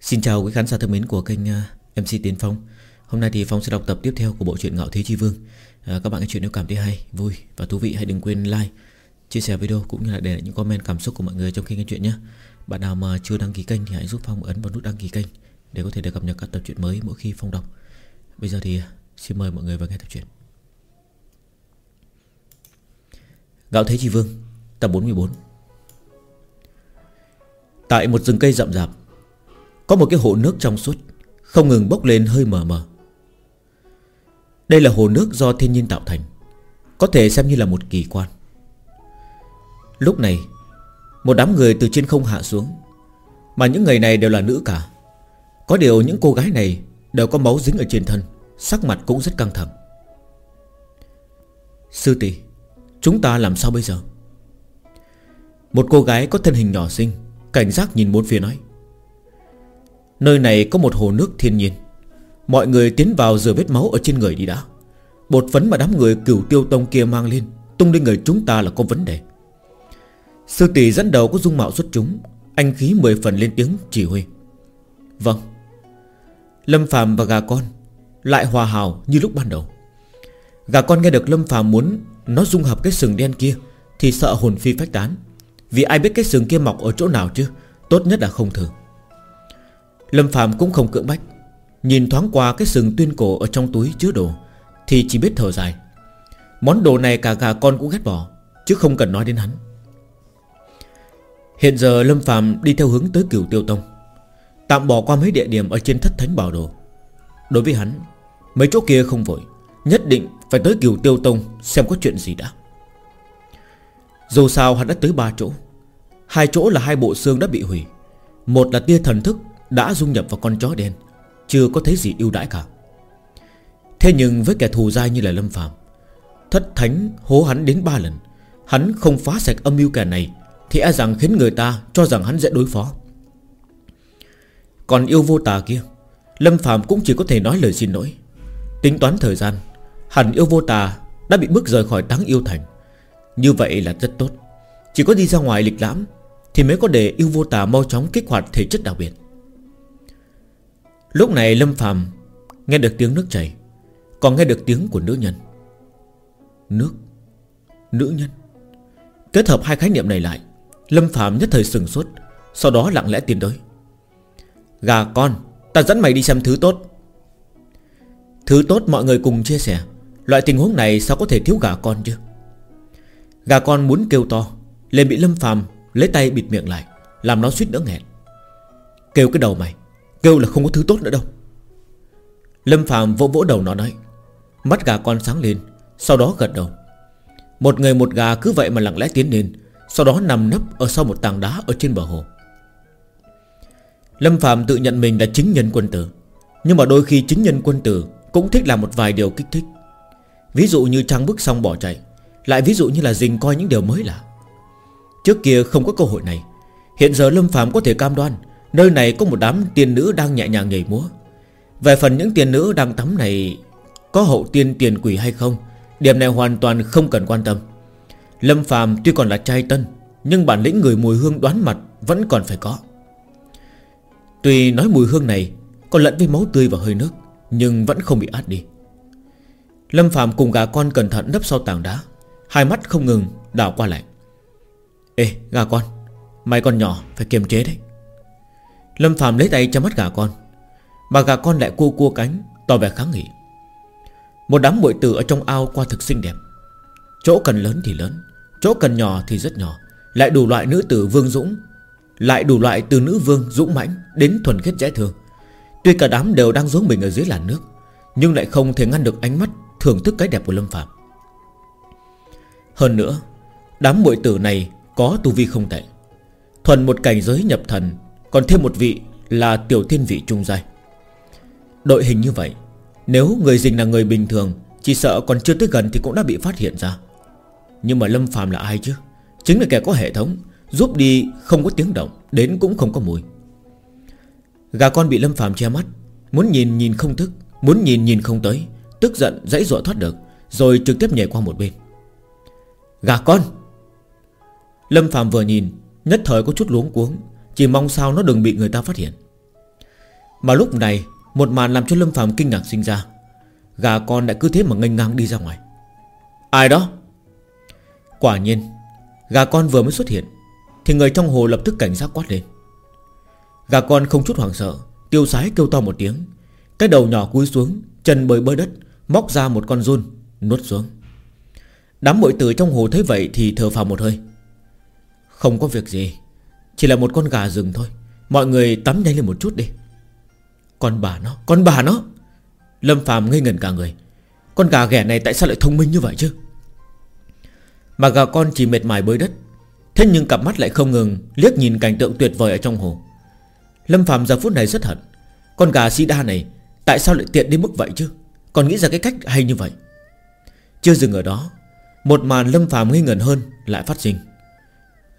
Xin chào quý khán giả thân mến của kênh ờ, MC Tiến Phong. Hôm nay thì Phong sẽ đọc tập tiếp theo của bộ truyện Ngạo Thế Chi Vương. À, Các bạn nghe chuyện nếu cảm thấy hay, vui và thú vị hãy đừng quên like, chia sẻ video cũng như là để lại những comment cảm xúc của mọi người trong khi nghe chuyện nhé. Bạn nào mà chưa đăng ký kênh thì hãy giúp Phong ấn vào nút đăng ký kênh Để có thể được cập nhật các tập truyện mới mỗi khi Phong đọc. Bây giờ thì ờ, xin mời mọi người vào nghe tập truyện. Ngạo Thế Chi Vương Tập 44 Tại một rừng cây rậm rạp có một cái hồ nước trong suốt, Không ngừng bốc lên hơi mờ mờ. Đây là hồ nước do thiên nhiên tạo thành, Có thể xem như là một kỳ quan. Lúc này, Một đám người từ trên không hạ xuống, Mà những người này đều là nữ cả. Có điều những cô gái này Đều có máu dính ở trên thân, Sắc mặt cũng rất căng thẳng. Sư tỷ, Chúng ta làm sao bây giờ? Một cô gái có thân hình nhỏ xinh, Cảnh giác nhìn bốn phía nói. Nơi này có một hồ nước thiên nhiên. Mọi người tiến vào rửa vết máu ở trên người đi đã. Bột phấn mà đám người cửu tiêu tông kia mang lên, Tung lên người chúng ta là có vấn đề. Sư tỷ dẫn đầu có dung mạo xuất chúng, Anh khí mười phần lên tiếng chỉ huy. Vâng. Lâm phàm và gà con Lại hòa hào như lúc ban đầu. Gà con nghe được Lâm phàm muốn Nó dung hợp cái sừng đen kia Thì sợ hồn phi phách tán. Vì ai biết cái sừng kia mọc ở chỗ nào chứ, Tốt nhất là không thử. Lâm Phạm cũng không cưỡng bách. Nhìn thoáng qua cái sừng tuyên cổ ở trong túi chứa đồ, Thì chỉ biết thở dài. Món đồ này cả gà con cũng ghét bỏ, Chứ không cần nói đến hắn. Hiện giờ Lâm Phạm đi theo hướng tới cửu tiêu tông, Tạm bỏ qua mấy địa điểm Ở trên thất thánh bảo đồ. Đối với hắn, Mấy chỗ kia không vội, Nhất định phải tới cửu tiêu tông Xem có chuyện gì đã. Dù sao hắn đã tới ba chỗ. Hai chỗ là hai bộ xương đã bị hủy. Một là tia thần thức đã dung nhập vào con chó đen, Chưa có thấy gì ưu đãi cả. Thế nhưng với kẻ thù dai như là Lâm Phạm Thất thánh hố hắn đến ba lần, Hắn không phá sạch âm mưu kẻ này Thì e rằng khiến người ta cho rằng hắn dễ đối phó. Còn yêu vô tà kia, Lâm Phạm cũng chỉ có thể nói lời xin lỗi. Tính toán thời gian, Hẳn yêu vô tà đã bị bước rời khỏi táng yêu thành. Như vậy là rất tốt. Chỉ có đi ra ngoài lịch lãm Thì mới có để yêu vô tà mau chóng kích hoạt thể chất đặc biệt. Lúc này Lâm Phàm Nghe được tiếng nước chảy, Còn nghe được tiếng của nữ nhân. Nước, Nữ nhân. Kết hợp hai khái niệm này lại, Lâm Phạm nhất thời sừng sốt, Sau đó lặng lẽ tiến tới. Gà con, Ta dẫn mày đi xem thứ tốt. Thứ tốt mọi người cùng chia sẻ, Loại tình huống này sao có thể thiếu gà con chứ? Gà con muốn kêu to, liền bị Lâm Phàm lấy tay bịt miệng lại, Làm nó suýt nữa nghẹn. Kêu cái đầu mày. Kêu là không có thứ tốt nữa đâu. Lâm Phạm vỗ vỗ đầu nó nói, Mắt gà con sáng lên, Sau đó gật đầu. Một người một gà cứ vậy mà lặng lẽ tiến lên, Sau đó nằm nấp ở sau một tảng đá Ở trên bờ hồ. Lâm Phạm tự nhận mình là chính nhân quân tử, Nhưng mà đôi khi chính nhân quân tử Cũng thích làm một vài điều kích thích. Ví dụ như trang bước xong bỏ chạy, Lại ví dụ như là dình coi những điều mới lạ. Trước kia không có cơ hội này, Hiện giờ Lâm Phạm có thể cam đoan Nơi này có một đám tiên nữ đang nhẹ nhàng nhảy múa. Về phần những tiên nữ đang tắm này, Có hậu tiên tiền quỷ hay không, Điểm này hoàn toàn không cần quan tâm. Lâm phàm tuy còn là trai tân, Nhưng bản lĩnh người mùi hương đoán mặt Vẫn còn phải có. Tuy nói mùi hương này Còn lẫn với máu tươi và hơi nước, Nhưng vẫn không bị át đi. Lâm phàm cùng gà con cẩn thận nấp sau tảng đá, Hai mắt không ngừng đảo qua lại. Ê, gà con, Mày còn nhỏ, phải kiềm chế đấy. Lâm Phạm lấy tay cho mắt gà con, Mà gà con lại cua cua cánh, Tỏ vẻ kháng nghị. Một đám bụi tử ở trong ao qua thực xinh đẹp. Chỗ cần lớn thì lớn, Chỗ cần nhỏ thì rất nhỏ. Lại đủ loại nữ tử vương dũng, Lại đủ loại từ nữ vương dũng mãnh Đến thuần khiết dễ thương. Tuy cả đám đều đang giống mình ở dưới làn nước, Nhưng lại không thể ngăn được ánh mắt Thưởng thức cái đẹp của Lâm Phạm Hơn nữa, Đám muội tử này có tu vi không tệ. Thuần một cảnh giới nhập thần còn thêm một vị là tiểu thiên vị trung giai. Đội hình như vậy, Nếu người dình là người bình thường, Chỉ sợ còn chưa tới gần thì cũng đã bị phát hiện ra. Nhưng mà Lâm phàm là ai chứ? Chính là kẻ có hệ thống, Giúp đi không có tiếng động, Đến cũng không có mùi. Gà con bị Lâm phàm che mắt, Muốn nhìn nhìn không thức, Muốn nhìn nhìn không tới, Tức giận dãy dọa thoát được, Rồi trực tiếp nhảy qua một bên. Gà con! Lâm phàm vừa nhìn, Nhất thời có chút luống cuống chỉ mong sao nó đừng bị người ta phát hiện. Mà lúc này, Một màn làm cho Lâm Phạm kinh ngạc sinh ra. Gà con đã cứ thế mà nghênh ngang đi ra ngoài. Ai đó? Quả nhiên, Gà con vừa mới xuất hiện, Thì người trong hồ lập tức cảnh giác quát lên. Gà con không chút hoảng sợ, Tiêu sái kêu to một tiếng. Cái đầu nhỏ cúi xuống, Chân bơi bơi đất, Móc ra một con run, Nuốt xuống. Đám bội tử trong hồ thấy vậy thì thở phào một hơi. Không có việc gì. Chỉ là một con gà rừng thôi. Mọi người tắm nhanh lên một chút đi. Con bà nó, Con bà nó. Lâm Phạm ngây ngẩn cả người. Con gà ghẻ này tại sao lại thông minh như vậy chứ? Mà gà con chỉ mệt mỏi bơi đất. Thế nhưng cặp mắt lại không ngừng Liếc nhìn cảnh tượng tuyệt vời ở trong hồ. Lâm Phạm giờ phút này rất hận. Con gà si đa này Tại sao lại tiện đến mức vậy chứ? Còn nghĩ ra cái cách hay như vậy. Chưa dừng ở đó, Một màn Lâm Phạm nghi ngẩn hơn lại phát sinh.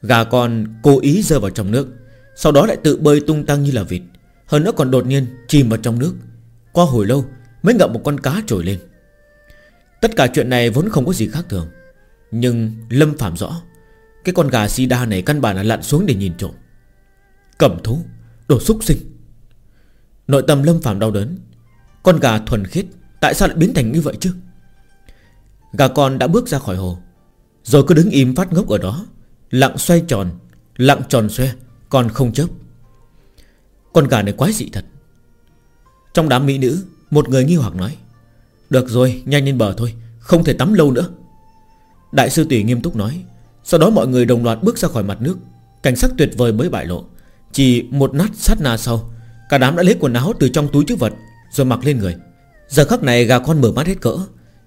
Gà con cố ý rơi vào trong nước, Sau đó lại tự bơi tung tăng như là vịt. Hơn nữa còn đột nhiên chìm vào trong nước. Qua hồi lâu mới ngậm một con cá trồi lên. Tất cả chuyện này vốn không có gì khác thường. Nhưng Lâm Phạm rõ, Cái con gà si đa này căn bản là lặn xuống để nhìn trộm. Cẩm thú, Đồ xúc sinh. Nội tâm Lâm Phạm đau đớn. Con gà thuần khiết, Tại sao lại biến thành như vậy chứ? Gà con đã bước ra khỏi hồ, Rồi cứ đứng im phát ngốc ở đó. Lặng xoay tròn, Lặng tròn xoe, Còn không chớp. Con gà này quái dị thật. Trong đám mỹ nữ, Một người nghi hoặc nói, Được rồi, nhanh lên bờ thôi, Không thể tắm lâu nữa. Đại sư tỷ nghiêm túc nói, Sau đó mọi người đồng loạt bước ra khỏi mặt nước. Cảnh sắc tuyệt vời mới bại lộ. Chỉ một nát sát na sau, Cả đám đã lấy quần áo từ trong túi chứa vật, Rồi mặc lên người. Giờ khắc này gà con mở mắt hết cỡ.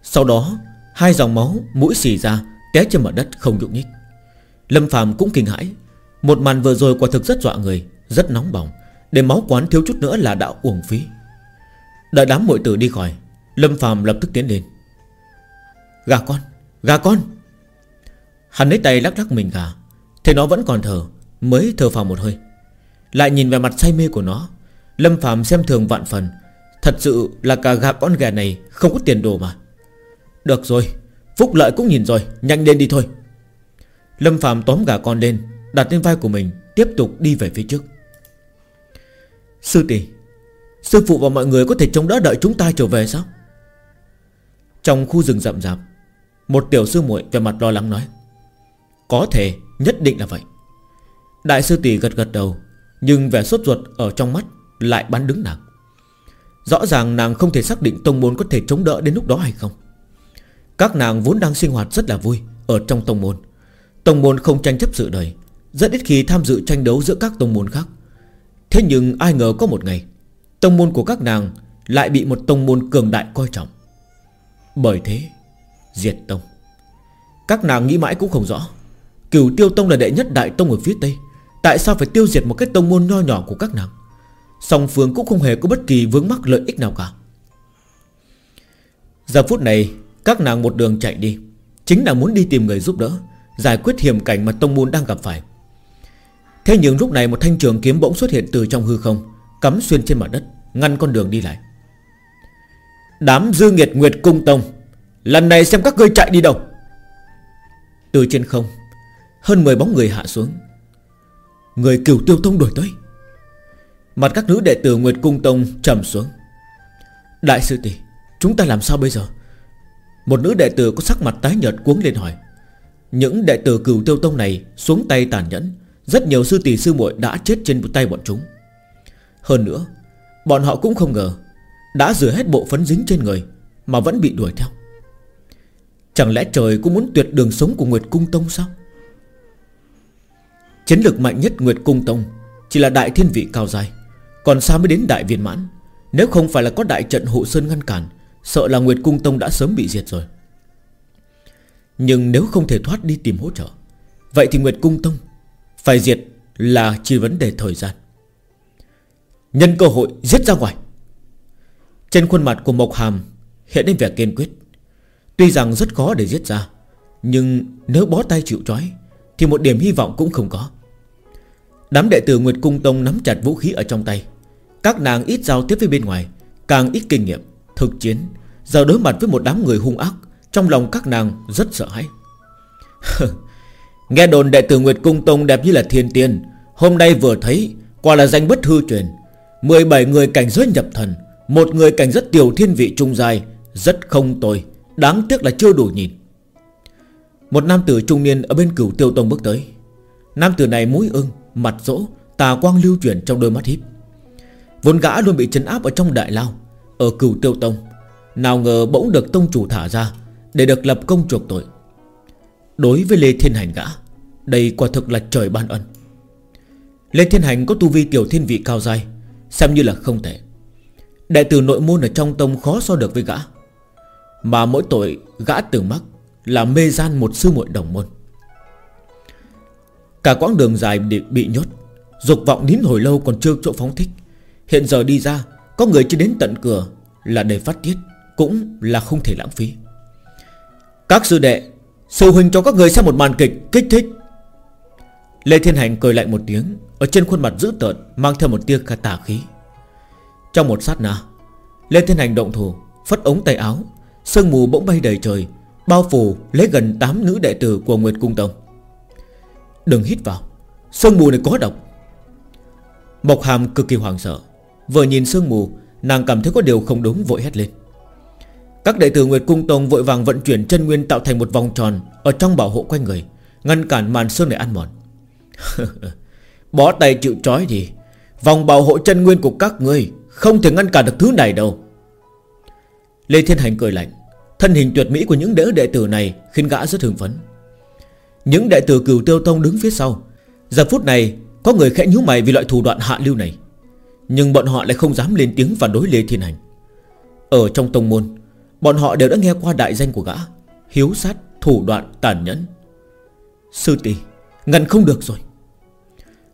Sau đó, hai dòng máu mũi xì ra, Té trên mặt đất không nhúc nhích. Lâm Phạm cũng kinh hãi. Một màn vừa rồi quả thực rất dọa người, Rất nóng bỏng. Để máu quán thiếu chút nữa là đạo uổng phí. Đợi đám muội tử đi khỏi, Lâm Phạm lập tức tiến lên. Gà con Gà con! Hắn lấy tay lắc lắc mình gà, Thế nó vẫn còn thở, Mới thở phào một hơi. Lại nhìn về mặt say mê của nó, Lâm Phạm xem thường vạn phần. Thật sự là cả gà con gà này Không có tiền đồ mà. Được rồi, Phúc lợi cũng nhìn rồi, Nhanh lên đi thôi. Lâm Phạm tóm gà con lên, Đặt lên vai của mình, Tiếp tục đi về phía trước. Sư tỷ, Sư phụ và mọi người có thể chống đỡ đợi chúng ta trở về sao? Trong khu rừng rậm rạp, Một tiểu sư muội về mặt lo lắng nói, Có thể, nhất định là vậy. Đại sư tỷ gật gật đầu, Nhưng vẻ sốt ruột ở trong mắt Lại bắn đứng nàng. Rõ ràng nàng không thể xác định tông môn có thể chống đỡ đến lúc đó hay không. Các nàng vốn đang sinh hoạt rất là vui Ở trong tông môn. Tông môn không tranh chấp sự đời, Rất ít khi tham dự tranh đấu giữa các tông môn khác. Thế nhưng ai ngờ có một ngày, Tông môn của các nàng Lại bị một tông môn cường đại coi trọng. Bởi thế, Diệt tông. Các nàng nghĩ mãi cũng không rõ, Cửu tiêu tông là đệ nhất đại tông ở phía tây, Tại sao phải tiêu diệt một cái tông môn nho nhỏ của các nàng? Song phương cũng không hề có bất kỳ vướng mắc lợi ích nào cả. Giờ phút này, Các nàng một đường chạy đi, Chính là muốn đi tìm người giúp đỡ. Giải quyết hiểm cảnh mà tông môn đang gặp phải. Thế nhưng lúc này một thanh trường kiếm bỗng xuất hiện từ trong hư không, Cắm xuyên trên mặt đất, Ngăn con đường đi lại. Đám dư nghiệt Nguyệt Cung Tông, Lần này xem các ngươi chạy đi đâu? Từ trên không, Hơn 10 bóng người hạ xuống. Người cửu tiêu tông đổi tới. Mặt các nữ đệ tử Nguyệt Cung Tông trầm xuống. Đại sư tỷ, Chúng ta làm sao bây giờ? Một nữ đệ tử có sắc mặt tái nhợt cuống lên hỏi. Những đệ tử cửu tiêu tông này Xuống tay tàn nhẫn. Rất nhiều sư tỷ sư muội đã chết trên tay bọn chúng. Hơn nữa, Bọn họ cũng không ngờ Đã rửa hết bộ phấn dính trên người Mà vẫn bị đuổi theo. Chẳng lẽ trời cũng muốn tuyệt đường sống của Nguyệt Cung Tông sao? Chiến lược mạnh nhất Nguyệt Cung Tông Chỉ là đại thiên vị cao dài, Còn sao mới đến đại viên mãn. Nếu không phải là có đại trận hộ sơn ngăn cản, Sợ là Nguyệt Cung Tông đã sớm bị diệt rồi. Nhưng nếu không thể thoát đi tìm hỗ trợ, Vậy thì Nguyệt Cung Tông Phải diệt là chỉ vấn đề thời gian. Nhân cơ hội giết ra ngoài. Trên khuôn mặt của Mộc Hàm Hiện lên vẻ kiên quyết. Tuy rằng rất khó để giết ra, Nhưng nếu bó tay chịu trói Thì một điểm hy vọng cũng không có. Đám đệ tử Nguyệt Cung Tông nắm chặt vũ khí ở trong tay. Các nàng ít giao tiếp với bên ngoài, Càng ít kinh nghiệm, Thực chiến. Giờ đối mặt với một đám người hung ác trong lòng các nàng rất sợ hãi. Nghe đồn đệ tử Nguyệt Cung Tông đẹp như là thiên tiên, Hôm nay vừa thấy, Quả là danh bất hư truyền. 17 người cảnh giới nhập thần, Một người cảnh rất tiểu thiên vị trung dài Rất không tồi, Đáng tiếc là chưa đủ nhìn. Một nam tử trung niên ở bên cửu tiêu tông bước tới. Nam tử này mũi ưng, Mặt rỗ, Tà quang lưu chuyển trong đôi mắt híp. Vốn gã luôn bị chấn áp ở trong đại lao, Ở cửu tiêu tông. Nào ngờ bỗng được tông chủ thả ra để được lập công chuộc tội. Đối với Lê Thiên Hành gã, Đây quả thực là trời ban ân. Lê Thiên Hành có tu vi tiểu thiên vị cao dai, Xem như là không thể Đại tử nội môn ở trong tông khó so được với gã. Mà mỗi tội gã từng mắc Là mê gian một sư muội đồng môn. Cả quãng đường dài bị nhốt, Dục vọng nín hồi lâu còn chưa chỗ phóng thích. Hiện giờ đi ra, Có người chưa đến tận cửa Là để phát tiết, Cũng là không thể lãng phí. Các sư đệ Sư huynh cho các người xem một màn kịch kích thích. Lê Thiên Hành cười lạnh một tiếng, Ở trên khuôn mặt dữ tợn, Mang theo một tia cả tà khí. Trong một sát na, Lê Thiên Hành động thủ, Phất ống tay áo, Sương mù bỗng bay đầy trời, Bao phủ lấy gần 8 nữ đệ tử của Nguyệt Cung Tông. Đừng hít vào, Sương mù này có độc. Mộc Hàm cực kỳ hoảng sợ, Vừa nhìn sương mù, Nàng cảm thấy có điều không đúng, vội hét lên. Các đệ tử Nguyệt Cung Tông vội vàng vận chuyển chân nguyên tạo thành một vòng tròn Ở trong bảo hộ quanh người, Ngăn cản màn sương này ăn mòn. Bó tay chịu trói gì Vòng bảo hộ chân nguyên của các ngươi Không thể ngăn cản được thứ này đâu. Lê Thiên Hành cười lạnh. Thân hình tuyệt mỹ của những đỡ đệ tử này Khiến gã rất hưng phấn. Những đệ tử cửu tiêu tông đứng phía sau. Giờ phút này, có người khẽ nhíu mày vì loại thủ đoạn hạ lưu này. Nhưng bọn họ lại không dám lên tiếng phản đối Lê Thiên Hành. Ở trong tông môn Bọn họ đều đã nghe qua đại danh của gã Hiếu sát, thủ đoạn, tàn nhẫn. Sư tỷ Ngăn không được rồi.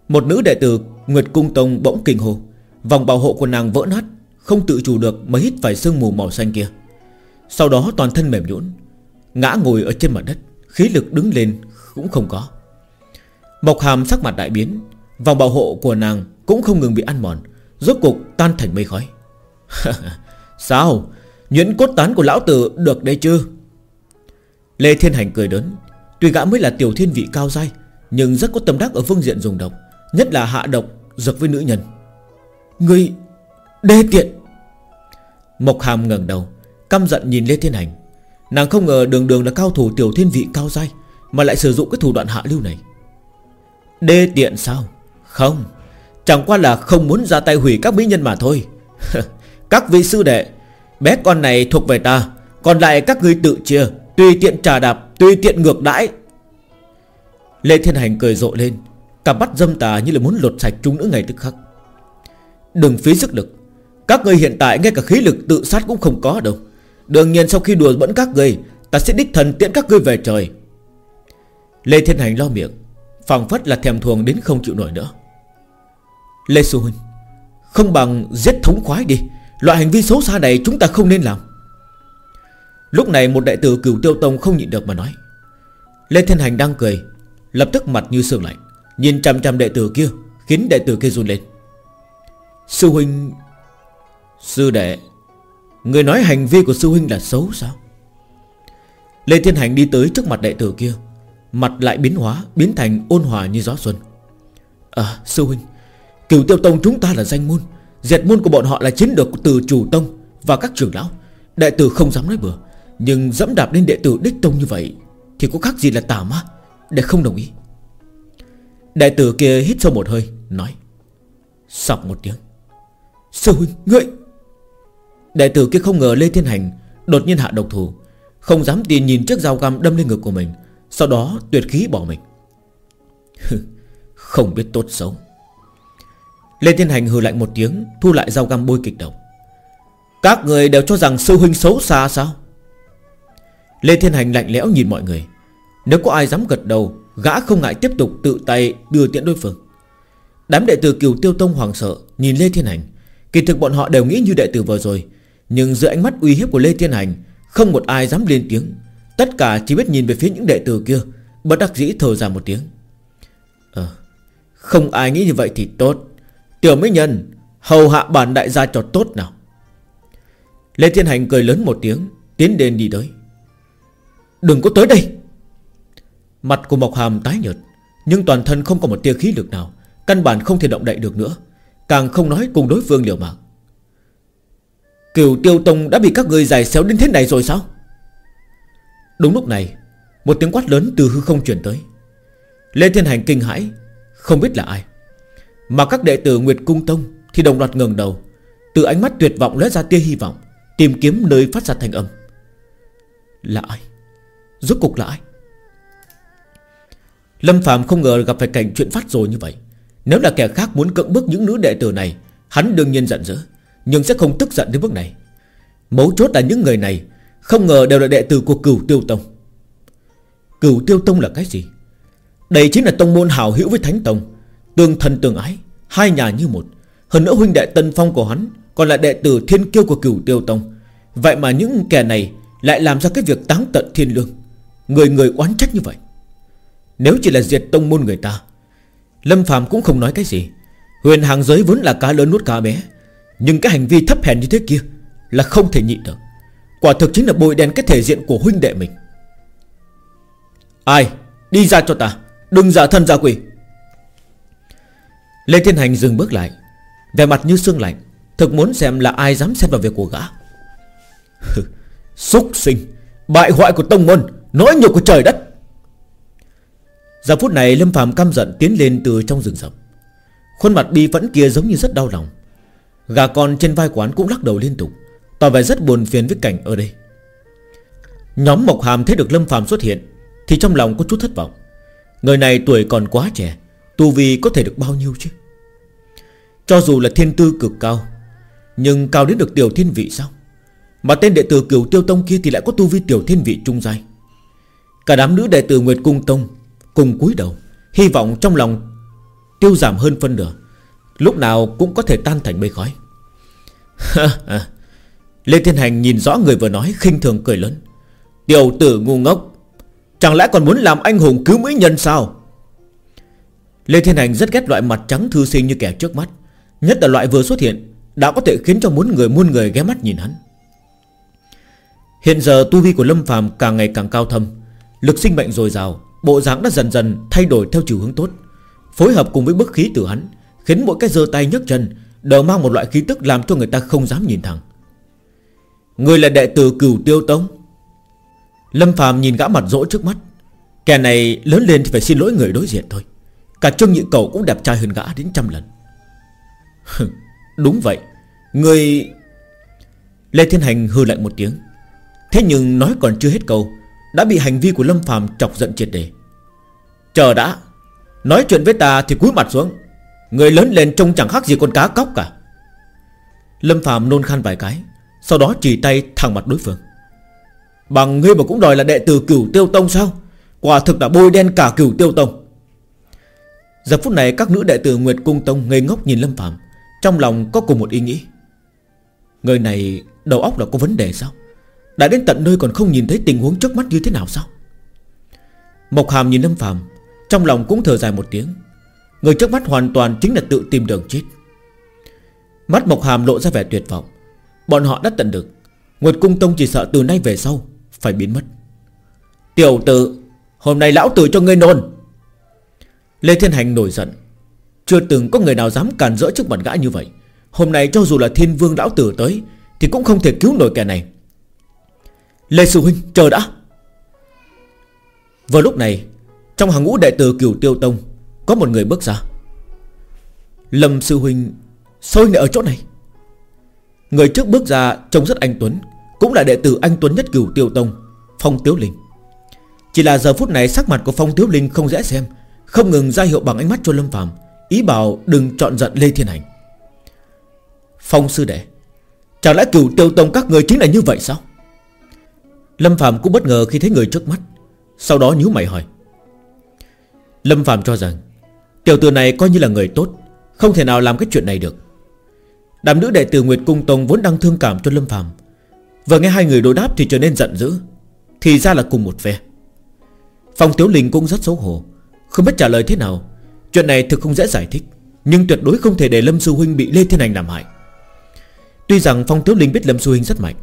Một nữ đệ tử Nguyệt Cung Tông bỗng kinh hồ Vòng bảo hộ của nàng vỡ nát Không tự chủ được mà hít phải sương mù màu xanh kia. Sau đó toàn thân mềm nhũn Ngã ngồi ở trên mặt đất Khí lực đứng lên cũng không có. Mộc hàm sắc mặt đại biến Vòng bảo hộ của nàng cũng không ngừng bị ăn mòn Rốt cục tan thành mây khói. Sao? Nhuyễn cốt tán của lão tử được đây chứ? Lê Thiên Hành cười đớn. Tuy gã mới là tiểu thiên vị cao dai, Nhưng rất có tâm đắc ở phương diện dùng độc, Nhất là hạ độc dược với nữ nhân. Ngươi, đê tiện! Mộc Hàm ngẩng đầu, Căm giận nhìn Lê Thiên Hành. Nàng không ngờ đường đường là cao thủ tiểu thiên vị cao dai, Mà lại sử dụng cái thủ đoạn hạ lưu này. Đê tiện sao? Không, Chẳng qua là không muốn ra tay hủy các mỹ nhân mà thôi. Các vị sư đệ Bé con này thuộc về ta Còn lại các ngươi tự chia Tùy tiện trà đạp Tùy tiện ngược đãi. Lê Thiên Hành cười rộ lên Cả mắt dâm tà như là muốn lột sạch chúng nữ ngày tức khắc. Đừng phí sức lực Các ngươi hiện tại ngay cả khí lực tự sát cũng không có đâu. Đương nhiên sau khi đùa bẫn các ngươi, Ta sẽ đích thần tiễn các ngươi về trời. Lê Thiên Hành lo miệng phảng phất là thèm thuồng đến không chịu nổi nữa. Lê Xu Huynh Không bằng giết thống khoái đi. Loại hành vi xấu xa này chúng ta không nên làm. Lúc này một đại tử cửu tiêu tông không nhịn được mà nói. Lê Thiên Hành đang cười, Lập tức mặt như sương lạnh, Nhìn chằm chằm đệ tử kia, Khiến đệ tử kia run lên. Sư huynh, Sư đệ, Người nói hành vi của sư huynh là xấu sao? Lê Thiên Hành đi tới trước mặt đệ tử kia, Mặt lại biến hóa, Biến thành ôn hòa như gió xuân. À sư huynh, Cửu tiêu tông chúng ta là danh môn Diệt môn của bọn họ là chiến lược từ chủ tông Và các trưởng lão. Đệ tử không dám nói bừa, Nhưng dẫm đạp lên đệ tử đích tông như vậy Thì có khác gì là tà ma? Để không đồng ý. Đệ tử kia hít sâu một hơi, Nói, Sọc một tiếng. Sư huynh, ngươi! Đệ tử kia không ngờ Lê Thiên Hành Đột nhiên hạ độc thủ, Không dám tin nhìn chiếc dao găm đâm lên ngực của mình, Sau đó tuyệt khí bỏ mình. Không biết tốt xấu. Lê Thiên Hành hừ lạnh một tiếng, Thu lại dao găm bôi kịch độc. Các người đều cho rằng sư huynh xấu xa sao? Lê Thiên Hành lạnh lẽo nhìn mọi người. Nếu có ai dám gật đầu, Gã không ngại tiếp tục tự tay đưa tiện đối phương. Đám đệ tử kiều tiêu tông hoàng sợ Nhìn Lê Thiên Hành. Kỳ thực bọn họ đều nghĩ như đệ tử vừa rồi, Nhưng giữa ánh mắt uy hiếp của Lê Thiên Hành, Không một ai dám lên tiếng. Tất cả chỉ biết nhìn về phía những đệ tử kia, Bất đắc dĩ thở ra một tiếng. Ờ Không ai nghĩ như vậy thì tốt. Tiểu mỹ nhân, Hầu hạ bản đại gia cho tốt nào. Lê Thiên Hành cười lớn một tiếng, Tiến đến đi tới. Đừng có tới đây. Mặt của Mộc Hàm tái nhợt, Nhưng toàn thân không có một tia khí lực nào, Căn bản không thể động đậy được nữa, Càng không nói cùng đối phương liều mạng. Cửu tiêu tông đã bị các người giải xéo đến thế này rồi sao? Đúng lúc này, Một tiếng quát lớn từ hư không chuyển tới. Lê Thiên Hành kinh hãi, Không biết là ai. Mà các đệ tử Nguyệt Cung Tông Thì đồng loạt ngẩng đầu, Từ ánh mắt tuyệt vọng lóe ra tia hy vọng, Tìm kiếm nơi phát ra thành âm. Là ai? Rốt cục là ai? Lâm Phạm không ngờ gặp phải cảnh chuyện phát rồi như vậy. Nếu là kẻ khác muốn cưỡng bức những nữ đệ tử này, Hắn đương nhiên giận dữ, Nhưng sẽ không tức giận đến mức này. Mấu chốt là những người này Không ngờ đều là đệ tử của cửu tiêu tông. Cửu tiêu tông là cái gì? Đây chính là tông môn hào hữu với thánh tông Tương thân tương ái, Hai nhà như một. Hơn nữa huynh đệ tân phong của hắn Còn là đệ tử thiên kiêu của cửu tiêu tông. Vậy mà những kẻ này Lại làm ra cái việc táng tận thiên lương. Người người oán trách như vậy. Nếu chỉ là diệt tông môn người ta, Lâm Phạm cũng không nói cái gì. Huyền hàng giới vốn là cá lớn nuốt cá bé, Nhưng cái hành vi thấp hèn như thế kia Là không thể nhịn được. Quả thực chính là bồi đèn cái thể diện của huynh đệ mình. Ai? Đi ra cho ta. Đừng giả thân giả quỷ. Lê Thiên Hành dừng bước lại. Về mặt như xương lạnh, Thực muốn xem là ai dám xen vào việc của gã. Xúc sinh, Bại hoại của tông môn, nỗi nhục của trời đất. Giờ phút này Lâm Phạm căm giận tiến lên từ trong rừng rậm. Khuôn mặt bi vẫn kia giống như rất đau lòng. Gà con trên vai quán cũng lắc đầu liên tục, Tỏ vẻ rất buồn phiền với cảnh ở đây. Nhóm Mộc Hàm thấy được Lâm Phạm xuất hiện, Thì trong lòng có chút thất vọng. Người này tuổi còn quá trẻ, Tu vi có thể được bao nhiêu chứ? Cho dù là thiên tư cực cao, Nhưng cao đến được tiểu thiên vị sao? Mà tên đệ tử cửu tiêu tông kia Thì lại có tu vi tiểu thiên vị trung giai. Cả đám nữ đệ tử Nguyệt Cung Tông Cùng cúi đầu, Hy vọng trong lòng Tiêu giảm hơn phân nửa, Lúc nào cũng có thể tan thành mây khói. Lê Thiên Hành nhìn rõ người vừa nói, khinh thường cười lớn. Tiểu tử ngu ngốc, Chẳng lẽ còn muốn làm anh hùng cứu mỹ nhân sao? Lê Thiên Hành rất ghét loại mặt trắng thư sinh như kẻ trước mắt. Nhất là loại vừa xuất hiện, Đã có thể khiến cho muốn người muôn người ghé mắt nhìn hắn. Hiện giờ tu vi của Lâm phàm càng ngày càng cao thâm, Lực sinh mệnh dồi dào, Bộ dáng đã dần dần thay đổi theo chiều hướng tốt. Phối hợp cùng với bức khí từ hắn, Khiến mỗi cái giơ tay nhấc chân Đều mang một loại khí tức làm cho người ta không dám nhìn thẳng. Người là đệ tử cửu tiêu tông. Lâm phàm nhìn gã mặt rỗ trước mắt, Kẻ này lớn lên thì phải xin lỗi người đối diện thôi. Cả Trương Nhị Cầu cũng đẹp trai hơn gã đến trăm lần. Đúng vậy. Người Lê Thiên Hành hư lạnh một tiếng. Thế nhưng nói còn chưa hết câu, Đã bị hành vi của Lâm Phàm chọc giận triệt đề Chờ đã, Nói chuyện với ta thì cúi mặt xuống. Người lớn lên trông chẳng khác gì con cá cóc cả. Lâm Phạm nôn khan vài cái, Sau đó chỉ tay thẳng mặt đối phương. Bằng ngươi mà cũng đòi là đệ tử cửu tiêu tông sao? Quả thực đã bôi đen cả cửu tiêu tông. Giờ phút này các nữ đệ tử Nguyệt Cung Tông ngây ngốc nhìn Lâm Phạm trong lòng có cùng một ý nghĩ. Người này đầu óc là có vấn đề sao? Đã đến tận nơi còn không nhìn thấy tình huống trước mắt như thế nào sao? Mộc Hàm nhìn Lâm Phạm Trong lòng cũng thở dài một tiếng. Người trước mắt hoàn toàn chính là tự tìm đường chết. Mắt Mộc Hàm lộ ra vẻ tuyệt vọng. Bọn họ đã tận được. Nguyệt Cung Tông chỉ sợ từ nay về sau Phải biến mất. Tiểu tử, Hôm nay lão tử cho ngươi nôn. Lê Thiên Hành nổi giận. Chưa từng có người nào dám càn rỡ trước mặt gã như vậy. Hôm nay cho dù là thiên vương lão tử tới, Thì cũng không thể cứu nổi kẻ này. Lê Sư Huynh, chờ đã. Vào lúc này, Trong hàng ngũ đệ tử cửu tiêu tông, Có một người bước ra. Lâm Sư Huynh Sao huynh lại ở chỗ này. Người trước bước ra trông rất anh Tuấn, Cũng là đệ tử anh Tuấn nhất cửu tiêu tông, Phong Tiếu Linh. Chỉ là giờ phút này sắc mặt của Phong Tiếu Linh không dễ xem, Không ngừng ra hiệu bằng ánh mắt cho Lâm Phạm Ý bảo đừng chọn giận Lê Thiên Hành. Phong Sư Đệ Chẳng lẽ cửu tiêu tông các người chính là như vậy sao? Lâm Phạm cũng bất ngờ khi thấy người trước mắt, Sau đó nhíu mày hỏi. Lâm Phạm cho rằng, Tiểu tử này coi như là người tốt, Không thể nào làm cái chuyện này được. Đám nữ đệ tử Nguyệt Cung Tông vốn đang thương cảm cho Lâm Phạm Vừa nghe hai người đối đáp thì trở nên giận dữ, Thì ra là cùng một phe. Phong Tiếu Linh cũng rất xấu hổ, Không biết trả lời thế nào Chuyện này thực không dễ giải thích, Nhưng tuyệt đối không thể để Lâm Sư Huynh bị Lê Thiên Hành làm hại. Tuy rằng Phong Tiếu Linh biết Lâm Sư Huynh rất mạnh,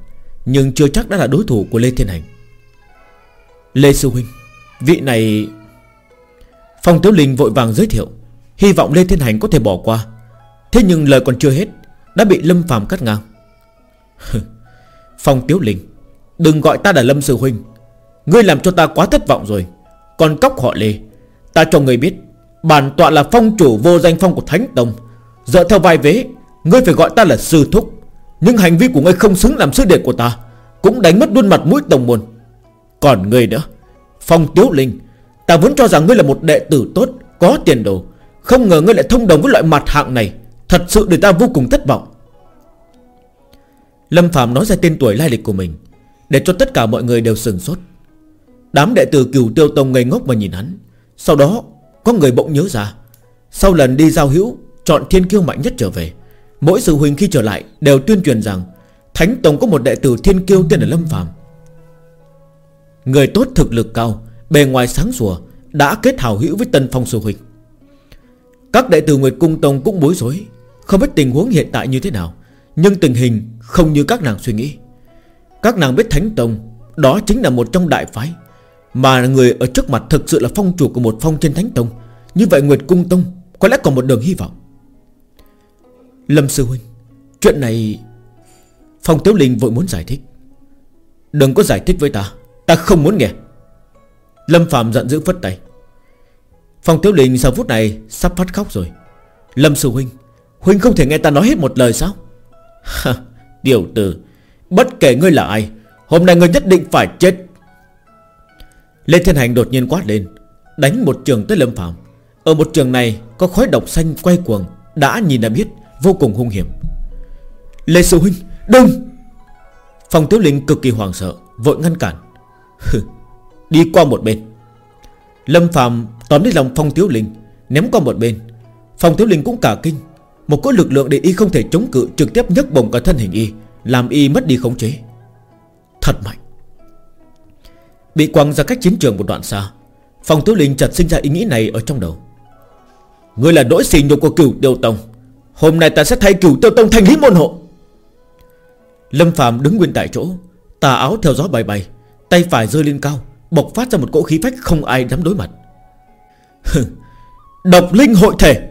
Nhưng chưa chắc đã là đối thủ của Lê Thiên Hành. Lê Sư Huynh, Vị này Phong Tiếu Linh vội vàng giới thiệu, Hy vọng Lê Thiên Hành có thể bỏ qua. Thế nhưng lời còn chưa hết, Đã bị Lâm Phạm cắt ngang. Phong Tiếu Linh, Đừng gọi ta là Lâm Sư Huynh. Ngươi làm cho ta quá thất vọng rồi. Còn cóc họ Lê, Ta cho ngươi biết Bản tọa là phong chủ vô danh phong của Thánh Tông. Dựa theo vai vế, Ngươi phải gọi ta là sư thúc. Nhưng hành vi của ngươi không xứng làm sư đệ của ta, Cũng đánh mất luôn mặt mũi đồng môn. Còn ngươi nữa, Phong Tiếu Linh, Ta vốn cho rằng ngươi là một đệ tử tốt, Có tiền đồ. Không ngờ ngươi lại thông đồng với loại mặt hạng này, Thật sự để ta vô cùng thất vọng. Lâm Phạm nói ra tên tuổi lai lịch của mình, Để cho tất cả mọi người đều sừng sốt. Đám đệ tử cửu tiêu tông ngây ngốc mà nhìn hắn, Sau đó có người bỗng nhớ ra, Sau lần đi giao hữu, Chọn thiên kiêu mạnh nhất trở về. Mỗi sư huynh khi trở lại đều tuyên truyền rằng Thánh Tông có một đệ tử thiên kiêu tên là Lâm Phạm Người tốt thực lực cao, Bề ngoài sáng sủa, Đã kết hào hữu với Tân Phong sư huynh. Các đệ tử Nguyệt Cung Tông cũng bối rối, Không biết tình huống hiện tại như thế nào, Nhưng tình hình không như các nàng suy nghĩ. Các nàng biết Thánh Tông Đó chính là một trong đại phái mà người ở trước mặt thực sự là phong chủ của một phong trên Thánh Tông. Như vậy Nguyệt Cung Tông Có lẽ còn một đường hy vọng. Lâm Sư Huynh, Chuyện này Phong Tiếu Linh vội muốn giải thích. Đừng có giải thích với ta Ta không muốn nghe. Lâm Phạm giận dữ phất tay. Phong Tiếu Linh sau phút này Sắp phát khóc rồi. Lâm Sư Huynh Huynh không thể nghe ta nói hết một lời sao? Ha Điều tử, Bất kể ngươi là ai, Hôm nay ngươi nhất định phải chết. Lê Thiên Hành đột nhiên quát lên, Đánh một trường tới Lâm Phạm Ở một trường này, có khói độc xanh quay cuồng, Đã nhìn đã biết, Vô cùng hung hiểm. Lê Sư Huynh, Đừng! Phong Tiếu Linh cực kỳ hoàng sợ, Vội ngăn cản. Đi qua một bên. Lâm Phạm tóm lấy lòng Phong Tiếu Linh, Ném qua một bên. Phong Tiếu Linh cũng cả kinh, Một cỗ lực lượng để y không thể chống cự, Trực tiếp nhấc bổng cả thân hình y, Làm y mất đi khống chế. Thật mạnh! Bị quăng ra cách chiến trường một đoạn xa phòng Tiếu Linh chợt sinh ra ý nghĩ này ở trong đầu. Ngươi là nỗi xỉ nhục của cửu tiêu tông, Hôm nay ta sẽ thay cửu tiêu tông thành lý môn hộ. Lâm Phạm đứng nguyên tại chỗ, Tà áo theo gió bay bay, Tay phải rơi lên cao, Bộc phát ra một cỗ khí phách không ai dám đối mặt. Độc linh hội thể!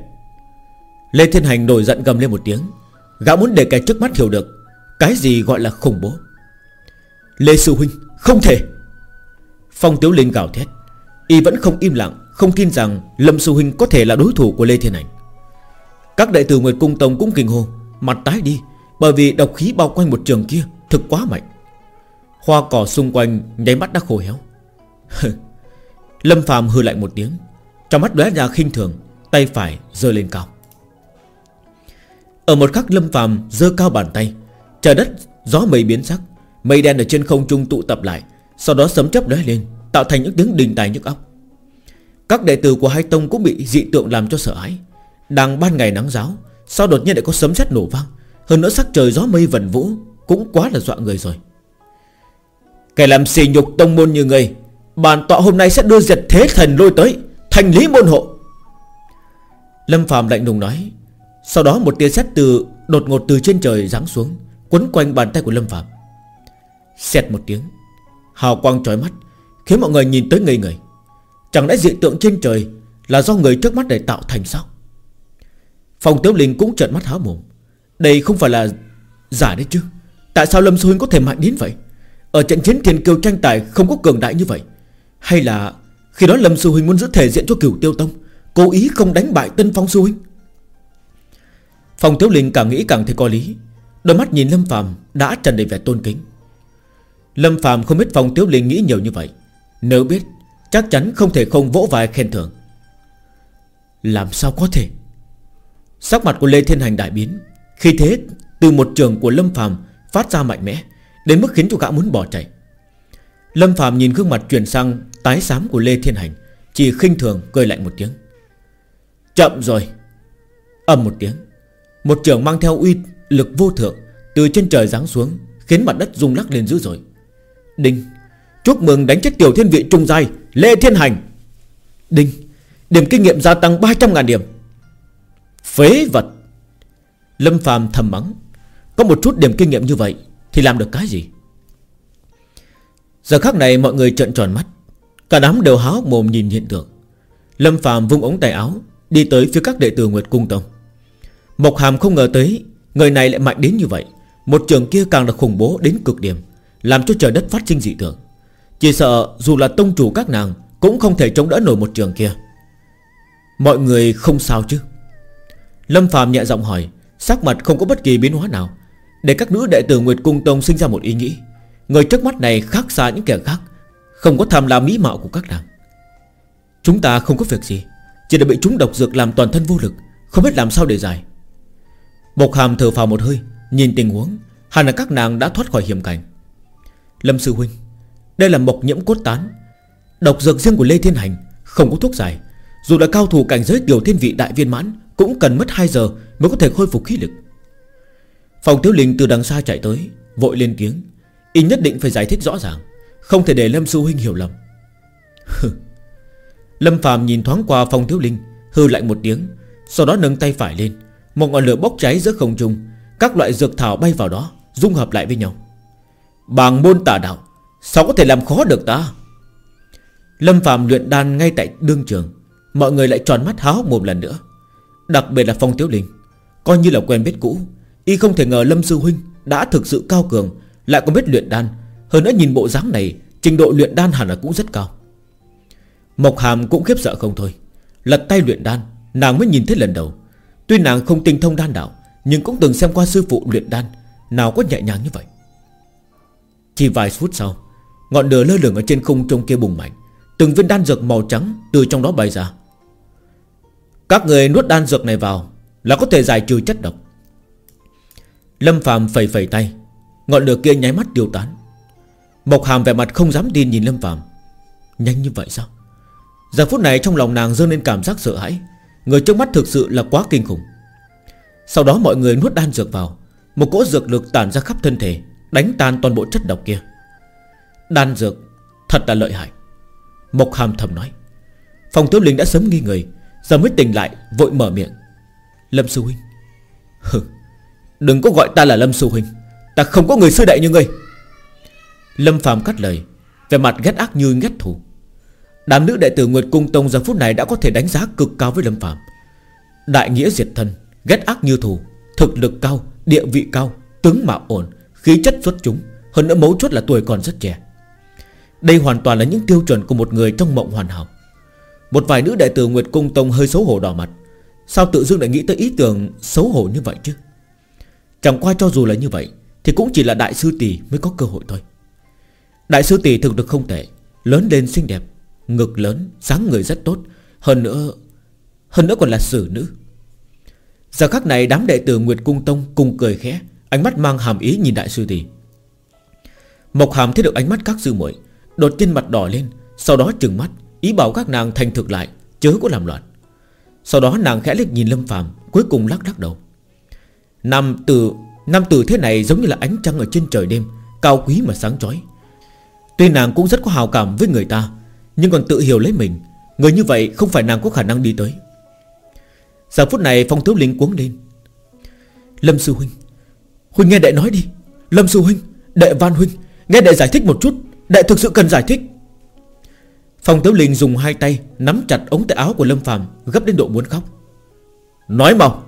Lê Thiên Hành nổi giận gầm lên một tiếng, Gã muốn để cái trước mắt hiểu được Cái gì gọi là khủng bố. Lê Sư Huynh, không thể! Phong Tiếu Linh gào thét. Y vẫn không im lặng, Không tin rằng Lâm Sư Huynh có thể là đối thủ của Lê Thiên Ảnh Các đại tử Nguyệt Cung Tông cũng kinh hô, Mặt tái đi, Bởi vì độc khí bao quanh một trường kia Thực quá mạnh. Hoa cỏ xung quanh nháy mắt đã khô héo. Lâm Phạm hư lạnh một tiếng, Trong mắt đóe ra khinh thường, Tay phải rơi lên cao. Ở một khắc Lâm Phạm giơ cao bàn tay, Trời đất, gió mây biến sắc, Mây đen ở trên không trung tụ tập lại sau đó sấm chấp lóe lên, Tạo thành những tiếng đình tài nhức óc. Các đệ tử của hai tông cũng bị dị tượng làm cho sợ hãi. Đang ban ngày nắng giáo Sau đột nhiên lại có sấm sét nổ vang? Hơn nữa sắc trời gió mây vần vũ Cũng quá là dọa người rồi. Kẻ làm xì nhục tông môn như người Bản tọa hôm nay sẽ đưa diệt thế thần lôi tới, Thành lý môn hộ. Lâm Phạm lạnh lùng nói. Sau đó một tia sét từ đột ngột từ trên trời giáng xuống, Quấn quanh bàn tay của Lâm Phạm Xẹt một tiếng Hào quang trói mắt, Khiến mọi người nhìn tới ngây người. Chẳng lẽ dị tượng trên trời Là do người trước mắt để tạo thành sao? Phòng Tiếu Linh cũng trợn mắt há mồm. Đây không phải là giả đấy chứ? Tại sao Lâm Sư Huynh có thể mạnh đến vậy? Ở trận chiến thiên kiêu tranh tài không có cường đại như vậy. Hay là Khi đó Lâm Sư Huynh muốn giữ thể diện cho cửu tiêu tông, Cố ý không đánh bại Tân Phong Sư Huynh? Phong Tiếu Linh càng nghĩ càng thấy có lý. Đôi mắt nhìn Lâm Phạm đã tràn đầy vẻ tôn kính. Lâm Phạm không biết Phong Tiếu Linh nghĩ nhiều như vậy. Nếu biết, Chắc chắn không thể không vỗ vai khen thưởng. Làm sao có thể? Sắc mặt của Lê Thiên Hành đại biến. Khi thế, từ một trường của Lâm Phạm Phát ra mạnh mẽ, Đến mức khiến cho gã muốn bỏ chạy. Lâm Phạm nhìn gương mặt chuyển sang Tái xám của Lê Thiên Hành, Chỉ khinh thường cười lạnh một tiếng. Chậm rồi. Ầm một tiếng. Một trường mang theo uy lực vô thượng Từ trên trời giáng xuống, Khiến mặt đất rung lắc lên dữ dội. Đinh. Chúc mừng đánh chết tiểu thiên vị trung giai, Lê Thiên Hành. Đinh. Điểm kinh nghiệm gia tăng 300.000 điểm. Phế vật. Lâm Phàm thầm mắng. Có một chút điểm kinh nghiệm như vậy thì làm được cái gì? Giờ khắc này mọi người trợn tròn mắt. Cả đám đều háo mồm nhìn hiện tượng. Lâm Phạm vung ống tay áo, Đi tới phía các đệ tử Nguyệt Cung Tông. Mộc Hàm không ngờ tới, Người này lại mạnh đến như vậy. Một trường kia càng là khủng bố đến cực điểm. Làm cho trời đất phát sinh dị thường, Chỉ sợ dù là tông chủ các nàng Cũng không thể chống đỡ nổi một trường kia. Mọi người không sao chứ? Lâm Phạm nhẹ giọng hỏi Sắc mặt không có bất kỳ biến hóa nào Để các nữ đệ tử Nguyệt Cung Tông sinh ra một ý nghĩ. Người trước mắt này khác xa những kẻ khác Không có tham lam mỹ mạo của các nàng. Chúng ta không có việc gì Chỉ là bị chúng độc dược làm toàn thân vô lực Không biết làm sao để giải. Bộc hàm thở phào một hơi Nhìn tình huống Hẳn là các nàng đã thoát khỏi hiểm cảnh. Lâm Sư Huynh, Đây là mộc nhiễm cốt tán. Độc dược riêng của Lê Thiên Hành Không có thuốc giải. Dù là cao thủ cảnh giới tiểu thiên vị đại viên mãn, Cũng cần mất 2 giờ mới có thể khôi phục khí lực. Phòng thiếu linh từ đằng xa chạy tới, Vội lên tiếng. Y nhất định phải giải thích rõ ràng, Không thể để Lâm Sư Huynh hiểu lầm. Lâm Phạm nhìn thoáng qua phòng thiếu linh Hư lạnh một tiếng, Sau đó nâng tay phải lên. Một ngọn lửa bốc cháy giữa không trung, Các loại dược thảo bay vào đó, Dung hợp lại với nhau. Bàng môn tà đạo, Sao có thể làm khó được ta? Lâm Phạm luyện đan ngay tại đương trường, Mọi người lại tròn mắt háo một lần nữa. Đặc biệt là Phong Tiếu Linh, Coi như là quen biết cũ, Y không thể ngờ Lâm Sư Huynh đã thực sự cao cường, Lại còn biết luyện đan. Hơn nữa nhìn bộ dáng này, Trình độ luyện đan hẳn là cũng rất cao. Mộc Hàm cũng khiếp sợ không thôi, Lật tay luyện đan, Nàng mới nhìn thấy lần đầu. Tuy nàng không tinh thông đan đạo, Nhưng cũng từng xem qua sư phụ luyện đan, Nào có nhẹ nhàng như vậy. Chỉ vài phút sau, Ngọn lửa lơ lửng ở trên không trung kia bùng mạnh. Từng viên đan dược màu trắng từ trong đó bay ra. Các người nuốt đan dược này vào Là có thể giải trừ chất độc. Lâm Phạm phẩy phẩy tay, Ngọn lửa kia nháy mắt tiêu tán. Mộc Hàm vẻ mặt không dám tin nhìn Lâm Phạm Nhanh như vậy sao? Giờ phút này trong lòng nàng dâng lên cảm giác sợ hãi, Người trước mắt thực sự là quá kinh khủng. Sau đó mọi người nuốt đan dược vào, Một cỗ dược lực tản ra khắp thân thể. Đánh tan toàn bộ chất độc kia. Đan dược Thật là lợi hại. Mộc Hàm thầm nói. Phòng tướng linh đã sớm nghi người Giờ mới tỉnh lại vội mở miệng. Lâm Sư Huynh. Hừ Đừng có gọi ta là Lâm Sư Huynh. Ta không có người sư đệ như ngươi. Lâm Phạm cắt lời Về mặt ghét ác như ghét thù. Đám nữ đệ tử Nguyệt Cung Tông giờ phút này đã có thể đánh giá cực cao với Lâm Phạm Đại nghĩa diệt thân Ghét ác như thù Thực lực cao, địa vị cao Tướng mạo ổn, khí chất xuất chúng Hơn nữa mấu chốt là tuổi còn rất trẻ. Đây hoàn toàn là những tiêu chuẩn của một người trong mộng hoàn hảo. Một vài nữ đại tử Nguyệt Cung Tông hơi xấu hổ đỏ mặt. Sao tự dưng lại nghĩ tới ý tưởng xấu hổ như vậy chứ? Chẳng qua cho dù là như vậy Thì cũng chỉ là đại sư tỷ mới có cơ hội thôi. Đại sư tỷ thực được không tệ Lớn lên xinh đẹp Ngực lớn, sáng người rất tốt Hơn nữa Hơn nữa còn là xử nữ. Giờ khắc này đám đệ tử Nguyệt Cung Tông cùng cười khẽ. Ánh mắt mang hàm ý nhìn đại sư tỷ Mộc hàm thấy được ánh mắt các sư muội, Đột nhiên mặt đỏ lên, Sau đó trừng mắt, Ý bảo các nàng thành thực lại, Chớ có làm loạn. Sau đó nàng khẽ liếc nhìn Lâm Phàm, Cuối cùng lắc lắc đầu. Nam tử Nam tử thế này giống như là ánh trăng ở trên trời đêm, Cao quý mà sáng chói. Tuy nàng cũng rất có hào cảm với người ta, Nhưng còn tự hiểu lấy mình, Người như vậy không phải nàng có khả năng đi tới. Giờ phút này phong thiếu linh cuống lên. Lâm sư huynh Huynh nghe đệ nói đi. Lâm sư huynh Đệ Van huynh Nghe đệ giải thích một chút. Đệ thực sự cần giải thích. Phong Tiếu linh dùng hai tay Nắm chặt ống tay áo của Lâm Phạm, Gấp đến độ muốn khóc. Nói mau.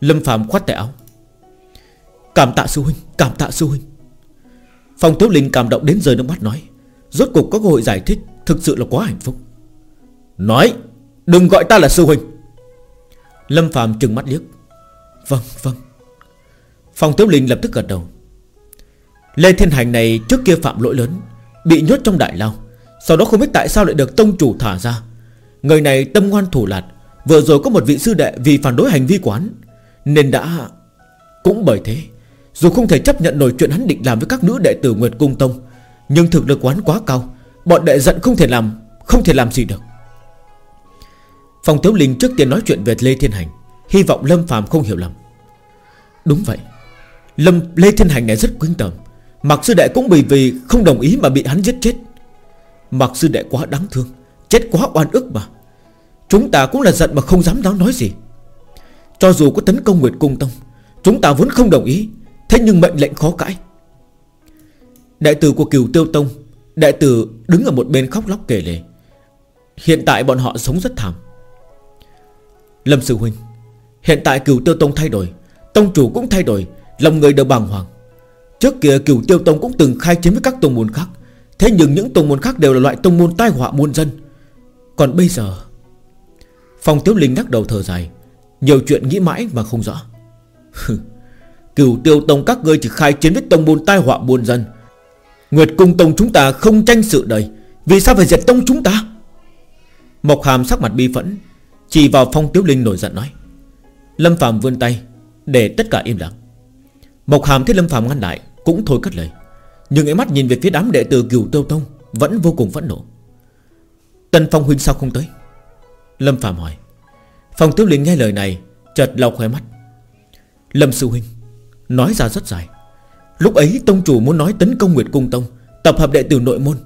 Lâm Phạm khoát tay áo. Cảm tạ sư huynh Cảm tạ sư huynh. Phong Tiếu Linh cảm động đến rơi nước mắt nói Rốt cục có cơ hội giải thích Thực sự là quá hạnh phúc. Nói Đừng gọi ta là sư huynh. Lâm Phạm trừng mắt liếc. Vâng vâng. Phong Tiếu Linh lập tức gật đầu. Lê Thiên Hành này trước kia phạm lỗi lớn, Bị nhốt trong đại lao, Sau đó không biết tại sao lại được tông chủ thả ra. Người này tâm ngoan thủ lạt, Vừa rồi có một vị sư đệ vì phản đối hành vi quán nên đã Cũng bởi thế, Dù không thể chấp nhận nổi chuyện hắn định làm với các nữ đệ tử Nguyệt Cung Tông, Nhưng thực lực quán quá cao, Bọn đệ giận không thể làm, Không thể làm gì được. Phòng Tiếu Linh trước tiên nói chuyện về Lê Thiên Hành, Hy vọng Lâm Phạm không hiểu lầm. Đúng vậy Lâm Lê Thiên Hành này rất quyến tởm. Mặc sư đệ cũng bởi vì không đồng ý mà bị hắn giết chết. Mặc sư đệ quá đáng thương, Chết quá oan ức mà. Chúng ta cũng là giận mà không dám nói nói gì. Cho dù có tấn công Nguyệt Cung Tông, Chúng ta vốn không đồng ý, Thế nhưng mệnh lệnh khó cãi. Đại tử của Kiều Tiêu Tông Đại tử đứng ở một bên khóc lóc kể lể. Hiện tại bọn họ sống rất thảm. Lâm Sư Huynh, Hiện tại cửu tiêu tông thay đổi, Tông chủ cũng thay đổi Lòng người đều bàng hoàng. Trước kia cửu tiêu tông cũng từng khai chiến với các tông môn khác. Thế nhưng những tông môn khác đều là loại tông môn tai họa muôn dân. Còn bây giờ, Phong Tiếu Linh ngắc đầu thở dài. Nhiều chuyện nghĩ mãi mà không rõ. Cửu tiêu tông các ngươi chỉ khai chiến với tông môn tai họa muôn dân. Nguyệt cung tông chúng ta không tranh sự đời. Vì sao phải diệt tông chúng ta? Mộc hàm sắc mặt bi phẫn, Chỉ vào phong tiếu linh nổi giận nói. Lâm phàm vươn tay, Để tất cả im lặng. Mộc hàm thấy Lâm Phạm ngăn lại, Cũng thôi cất lời. Nhưng ánh mắt nhìn về phía đám đệ tử cửu tiêu tông Vẫn vô cùng phẫn nộ. Tân Phong huynh sao không tới? Lâm Phạm hỏi. Phong tiếu linh nghe lời này, Chợt lau khóe mắt. Lâm Sư Huynh, Nói ra rất dài. Lúc ấy Tông Chủ muốn nói tấn công Nguyệt Cung Tông, Tập hợp đệ tử nội môn.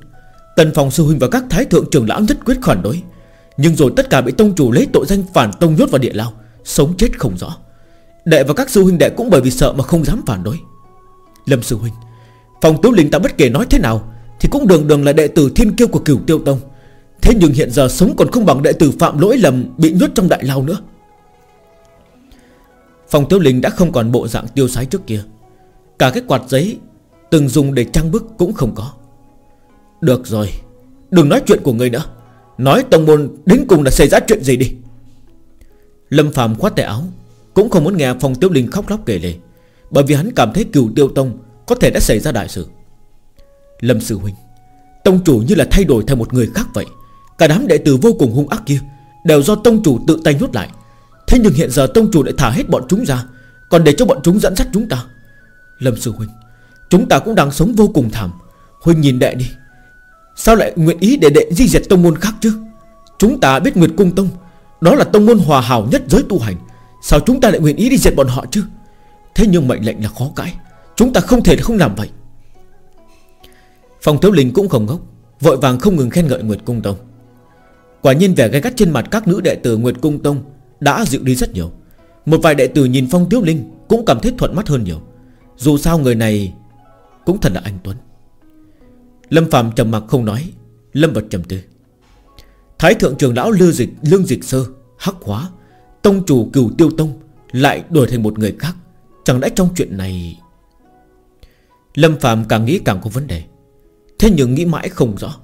Tần Phòng Sư Huynh và các thái thượng trưởng lão nhất quyết phản đối. Nhưng rồi tất cả bị Tông Chủ lấy tội danh phản Tông nhốt vào địa lao, Sống chết không rõ. Đệ và các sư huynh đệ cũng bởi vì sợ mà không dám phản đối. Lâm Sư Huynh Phòng Tiếu Linh ta bất kể nói thế nào Thì cũng đường đường là đệ tử thiên kiêu của cửu tiêu tông. Thế nhưng hiện giờ sống còn không bằng đệ tử phạm lỗi lầm Bị nhốt trong đại lao nữa. Phòng Tiếu Linh đã không còn bộ dạng tiêu sái trước kia. Cả cái quạt giấy Từng dùng để trang bức cũng không có. Được rồi, Đừng nói chuyện của người nữa. Nói tông môn đến cùng là xảy ra chuyện gì đi? Lâm Phạm khoát tay áo. Cũng không muốn nghe Phong Tiêu Linh khóc lóc kể lể, Bởi vì hắn cảm thấy cửu tiêu tông Có thể đã xảy ra đại sự. Lâm Sư Huynh, Tông chủ như là thay đổi thành một người khác vậy. Cả đám đệ tử vô cùng hung ác kia Đều do tông chủ tự tay nhốt lại. Thế nhưng hiện giờ tông chủ lại thả hết bọn chúng ra, Còn để cho bọn chúng dẫn dắt chúng ta. Lâm Sư Huynh, Chúng ta cũng đang sống vô cùng thảm. Huynh nhìn đệ đi, Sao lại nguyện ý để đệ di diệt tông môn khác chứ? Chúng ta biết Nguyệt Cung Tông, Đó là tông môn hòa hảo nhất giới tu hành. Sao chúng ta lại nguyện ý đi diệt bọn họ chứ? Thế nhưng mệnh lệnh là khó cãi. Chúng ta không thể không làm vậy. Phòng Thiếu Linh cũng không ngốc, Vội vàng không ngừng khen ngợi Nguyệt Cung Tông. Quả nhiên vẻ gai gắt trên mặt các nữ đệ tử Nguyệt Cung Tông Đã dịu đi rất nhiều. Một vài đệ tử nhìn Phong Tiếu Linh Cũng cảm thấy thuận mắt hơn nhiều. Dù sao người này Cũng thật là anh Tuấn. Lâm Phạm trầm mặc không nói, Lâm vật trầm tư. Thái thượng trường lão lư dịch lương dịch sơ Hắc hóa Tông chủ cửu tiêu tông Lại đổi thành một người khác. Chẳng lẽ trong chuyện này Lâm Phạm càng nghĩ càng có vấn đề. Thế nhưng nghĩ mãi không rõ.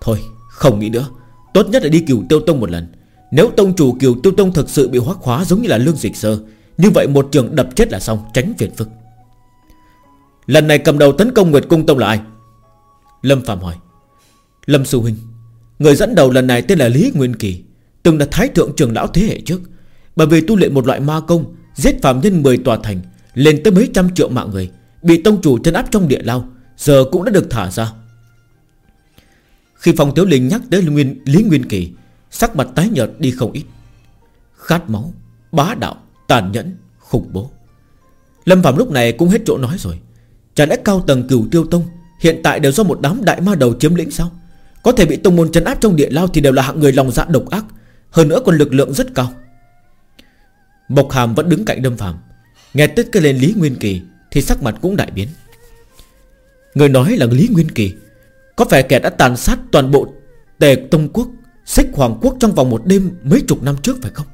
Thôi, không nghĩ nữa. Tốt nhất là đi cửu tiêu tông một lần. Nếu tông chủ cửu tiêu tông thực sự bị hoác hóa Giống như là lương dịch sơ, Như vậy một trường đập chết là xong, tránh phiền phức. Lần này cầm đầu tấn công Nguyệt Cung Tông là ai? Lâm Phạm hỏi. Lâm Sư Huynh, Người dẫn đầu lần này tên là Lý Nguyên Kỳ. Từng là thái thượng trưởng lão thế hệ trước. Bởi vì tu luyện một loại ma công Giết phạm nhân 10 tòa thành Lên tới mấy trăm triệu mạng người Bị tông chủ chân áp trong địa lao Giờ cũng đã được thả ra. Khi phòng tiểu linh nhắc tới Nguyên, Lý Nguyên Kỳ Sắc mặt tái nhợt đi không ít. Khát máu Bá đạo Tàn nhẫn Khủng bố. Lâm Phạm lúc này cũng hết chỗ nói rồi. Chả lẽ cao tầng cửu tiêu tông Hiện tại đều do một đám đại ma đầu chiếm lĩnh sao? Có thể bị tông môn trấn áp trong địa lao Thì đều là hạng người lòng dạ độc ác hơn nữa còn lực lượng rất cao. Bộc Hàm vẫn đứng cạnh Lâm Phạm Nghe tới cái lên Lý Nguyên Kỳ Thì sắc mặt cũng đại biến. Người nói là Lý Nguyên Kỳ, Có phải kẻ đã tàn sát toàn bộ Tề Tông Quốc Xích Hoàng Quốc trong vòng một đêm mấy chục năm trước phải không?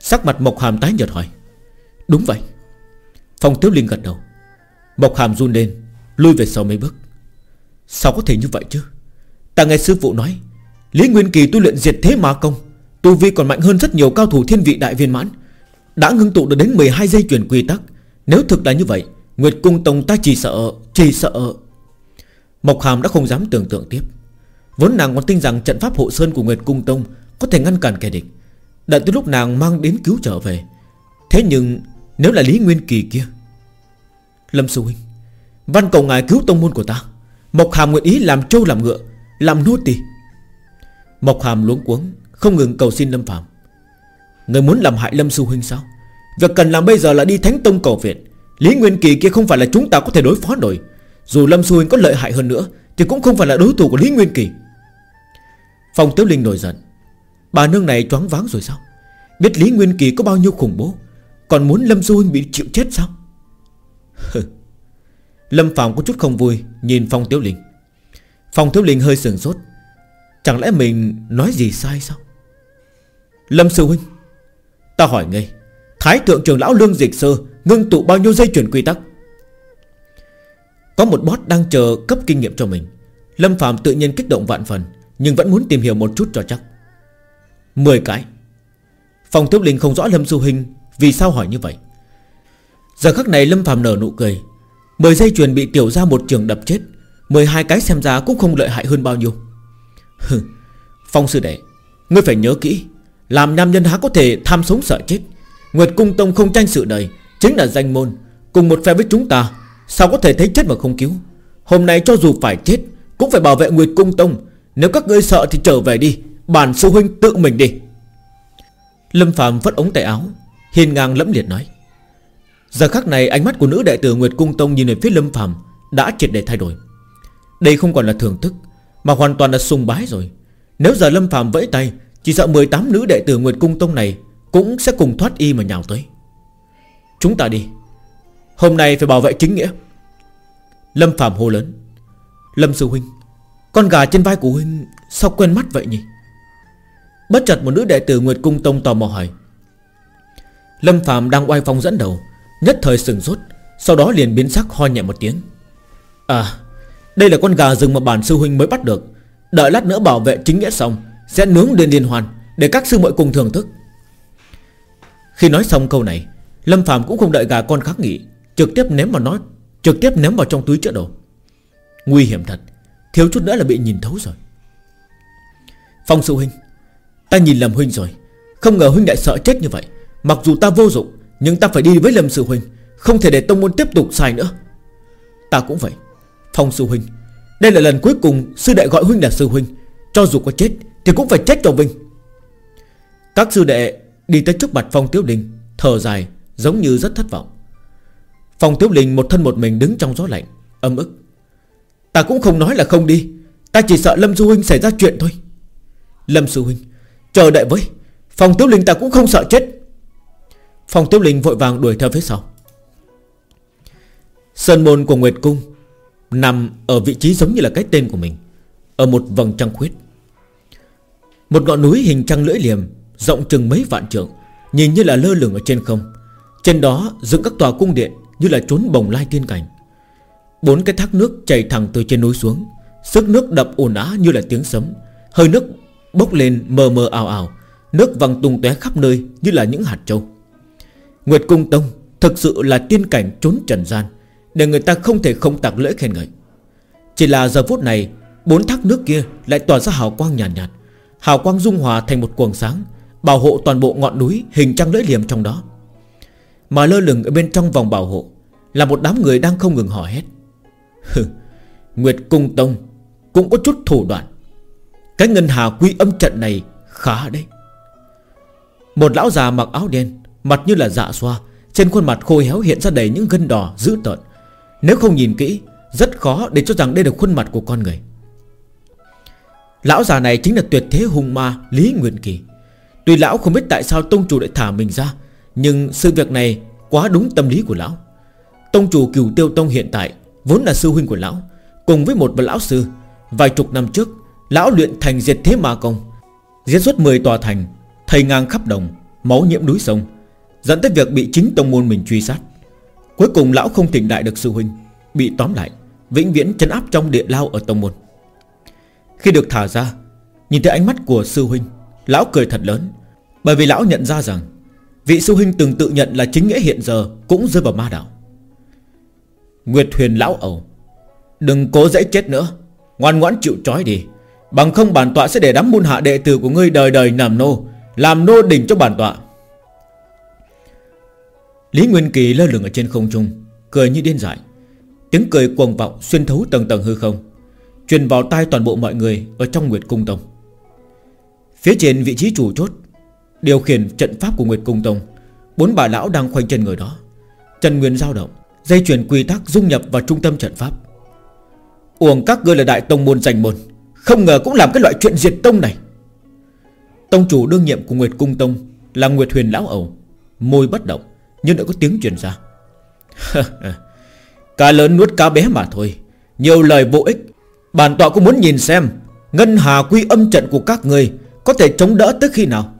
Sắc mặt Mộc Hàm tái nhợt hỏi. Đúng vậy. Phong Tiếu Linh gật đầu. Mộc Hàm run lên, Lui về sau mấy bước. Sao có thể như vậy chứ? Ta nghe sư phụ nói Lý Nguyên Kỳ tu luyện diệt thế ma công, Tu vi còn mạnh hơn rất nhiều cao thủ thiên vị đại viên mãn, Đã ngưng tụ được đến 12 dây chuyển quy tắc. Nếu thực là như vậy, Nguyệt Cung Tông ta chỉ sợ Chỉ sợ. Mộc Hàm đã không dám tưởng tượng tiếp. Vốn nàng còn tin rằng trận pháp hộ sơn của Nguyệt Cung Tông Có thể ngăn cản kẻ địch. Đợi tới lúc nàng mang đến cứu trở về. Thế nhưng, nếu là Lý Nguyên Kỳ kia, Lâm Sư Huynh, Văn cầu ngài cứu tông môn của ta. Mộc Hàm nguyện ý làm trâu làm ngựa, Làm nô tỳ. Mộc Hàm luống cuống, Không ngừng cầu xin Lâm Phạm Người muốn làm hại Lâm Sư Huynh sao? Việc cần làm bây giờ là đi Thánh Tông cầu viện. Lý Nguyên Kỳ kia không phải là chúng ta có thể đối phó nổi. Dù Lâm Sư Huynh có lợi hại hơn nữa, Thì cũng không phải là đối thủ của Lý Nguyên Kỳ. Phong Tiếu Linh nổi giận. Bà nương này choáng váng rồi sao? Biết Lý Nguyên Kỳ có bao nhiêu khủng bố, Còn muốn Lâm Sư Huynh bị chịu chết sao? Lâm Phạm có chút không vui, Nhìn Phong Tiếu Linh. Phong Tiếu Linh hơi sừng sốt. Chẳng lẽ mình nói gì sai sao? Lâm Sư Huynh, Ta hỏi ngay, Thái thượng trưởng lão lương dịch sơ Ngưng tụ bao nhiêu dây chuyển quy tắc? Có một boss đang chờ cấp kinh nghiệm cho mình. Lâm Phạm tự nhiên kích động vạn phần, Nhưng vẫn muốn tìm hiểu một chút cho chắc. Mười cái. Phòng Thiếu linh không rõ Lâm Sư Huynh Vì sao hỏi như vậy. Giờ khắc này Lâm Phạm nở nụ cười. Mười dây chuyền bị tiểu ra một trường đập chết, mười hai cái xem ra cũng không lợi hại hơn bao nhiêu. Phong sư đệ, Ngươi phải nhớ kỹ, Làm nam nhân há có thể tham sống sợ chết. Nguyệt Cung Tông không tranh sự đời, Chính là danh môn, Cùng một phe với chúng ta, Sao có thể thấy chết mà không cứu? Hôm nay cho dù phải chết, Cũng phải bảo vệ Nguyệt Cung Tông. Nếu các ngươi sợ thì trở về đi, Bản sư huynh tự mình đi. Lâm phàm vất ống tay áo, Hiên ngang lẫm liệt nói. Giờ khắc này, ánh mắt của nữ đại tử Nguyệt Cung Tông nhìn về phía Lâm phàm Đã triệt để thay đổi. Đây không còn là thưởng thức mà hoàn toàn là sùng bái rồi. Nếu giờ Lâm Phạm vẫy tay, Chỉ sợ 18 nữ đệ tử Nguyệt Cung Tông này Cũng sẽ cùng thoát y mà nhào tới. Chúng ta đi. Hôm nay phải bảo vệ chính nghĩa. Lâm Phạm hô lớn. Lâm Sư Huynh, Con gà trên vai của Huynh Sao quen mắt vậy nhỉ? Bất chợt một nữ đệ tử Nguyệt Cung Tông tò mò hỏi. Lâm Phạm đang oai phong dẫn đầu, Nhất thời sừng sốt, Sau đó liền biến sắc ho nhẹ một tiếng. À đây là con gà rừng mà bản sư huynh mới bắt được. Đợi lát nữa bảo vệ chính nghĩa xong, Sẽ nướng lên liên hoàn Để các sư muội cùng thưởng thức. Khi nói xong câu này, Lâm Phạm cũng không đợi gà con khắc nghị, Trực tiếp ném vào nó, Trực tiếp ném vào trong túi chữa đồ. Nguy hiểm thật, Thiếu chút nữa là bị nhìn thấu rồi. Phong sư huynh, Ta nhìn lầm huynh rồi. Không ngờ huynh lại sợ chết như vậy. Mặc dù ta vô dụng, Nhưng ta phải đi với Lâm sư huynh, Không thể để tông môn tiếp tục sai nữa. Ta cũng vậy. Phong sư huynh. Đây là lần cuối cùng sư đệ gọi huynh là sư huynh. Cho dù có chết Thì cũng phải chết cho vinh. Các sư đệ đi tới trước mặt Phong Tiếu Linh, Thở dài, giống như rất thất vọng. Phong Tiếu Linh một thân một mình đứng trong gió lạnh Âm ức. Ta cũng không nói là không đi, Ta chỉ sợ Lâm Sư Huynh xảy ra chuyện thôi. Lâm Sư Huynh, Chờ đợi với Phòng Tiếu Linh ta cũng không sợ chết. Phòng Tiếu Linh vội vàng đuổi theo phía sau. Sơn môn của Nguyệt Cung Nằm ở vị trí giống như là cái tên của mình, Ở một vầng trăng khuyết. Một ngọn núi hình trăng lưỡi liềm, Rộng chừng mấy vạn trượng, Nhìn như là lơ lửng ở trên không. Trên đó dựng các tòa cung điện Như là trốn bồng lai tiên cảnh. Bốn cái thác nước chảy thẳng từ trên núi xuống, Sức nước đập ồn á như là tiếng sấm, Hơi nước bốc lên mờ mờ ảo ảo, Nước văng tung tóe khắp nơi như là những hạt trâu. Nguyệt Cung Tông Thực sự là tiên cảnh trốn trần gian. Để người ta không thể không tặng lễ khen ngợi. Chỉ là giờ phút này Bốn thác nước kia lại tỏa ra hào quang nhàn nhạt, nhạt Hào quang dung hòa thành một quần sáng Bảo hộ toàn bộ ngọn núi Hình trăng lưỡi liềm trong đó. Mà lơ lửng ở bên trong vòng bảo hộ Là một đám người đang không ngừng hò hét. Nguyệt Cung Tông Cũng có chút thủ đoạn. Cái ngân hà quy âm trận này Khá đấy. Một lão già mặc áo đen Mặt như là dạ xoa Trên khuôn mặt khô héo hiện ra đầy những gân đỏ dữ tợn. Nếu không nhìn kỹ, Rất khó để cho rằng đây là khuôn mặt của con người. Lão già này chính là tuyệt thế hùng ma Lý Nguyên Kỳ. Tuy lão không biết tại sao tông chủ lại thả mình ra, Nhưng sự việc này quá đúng tâm lý của lão. Tông chủ cửu tiêu tông hiện tại Vốn là sư huynh của lão, Cùng với một vị lão sư, Vài chục năm trước, Lão luyện thành diệt thế ma công Diễn suốt 10 tòa thành, Thầy ngang khắp đồng, Máu nhiễm núi sông, Dẫn tới việc bị chính tông môn mình truy sát. Cuối cùng lão không tỉnh đại được sư huynh, Bị tóm lại, Vĩnh viễn chấn áp trong địa lao ở tông môn. Khi được thả ra, Nhìn thấy ánh mắt của sư huynh, Lão cười thật lớn, Bởi vì lão nhận ra rằng, Vị sư huynh từng tự nhận là chính nghĩa hiện giờ Cũng rơi vào ma đạo. Nguyệt huyền lão ẩu, Đừng cố dễ chết nữa, Ngoan ngoãn chịu trói đi, Bằng không bản tọa sẽ để đám môn hạ đệ tử của ngươi đời đời làm nô Làm nô đỉnh cho bản tọa. Lý Nguyên Kỳ lơ lửng ở trên không trung, Cười như điên dại. Tiếng cười cuồng vọng xuyên thấu tầng tầng hư không, Truyền vào tai toàn bộ mọi người Ở trong Nguyệt Cung Tông. Phía trên vị trí chủ chốt, Điều khiển trận pháp của Nguyệt Cung Tông, Bốn bà lão đang khoanh chân người đó. Trần Nguyên dao động, Dây chuyển quy tắc dung nhập vào trung tâm trận pháp. Uổng các ngươi là đại tông môn giành môn, Không ngờ cũng làm cái loại chuyện diệt tông này. Tông chủ đương nhiệm của Nguyệt Cung Tông Là Nguyệt Huyền Lão Ẩu, Môi bất động. Nhưng đã có tiếng truyền ra. Cá lớn nuốt cá bé mà thôi. Nhiều lời vô ích. Bản tọa cũng muốn nhìn xem Ngân hà quy âm trận của các người Có thể chống đỡ tới khi nào.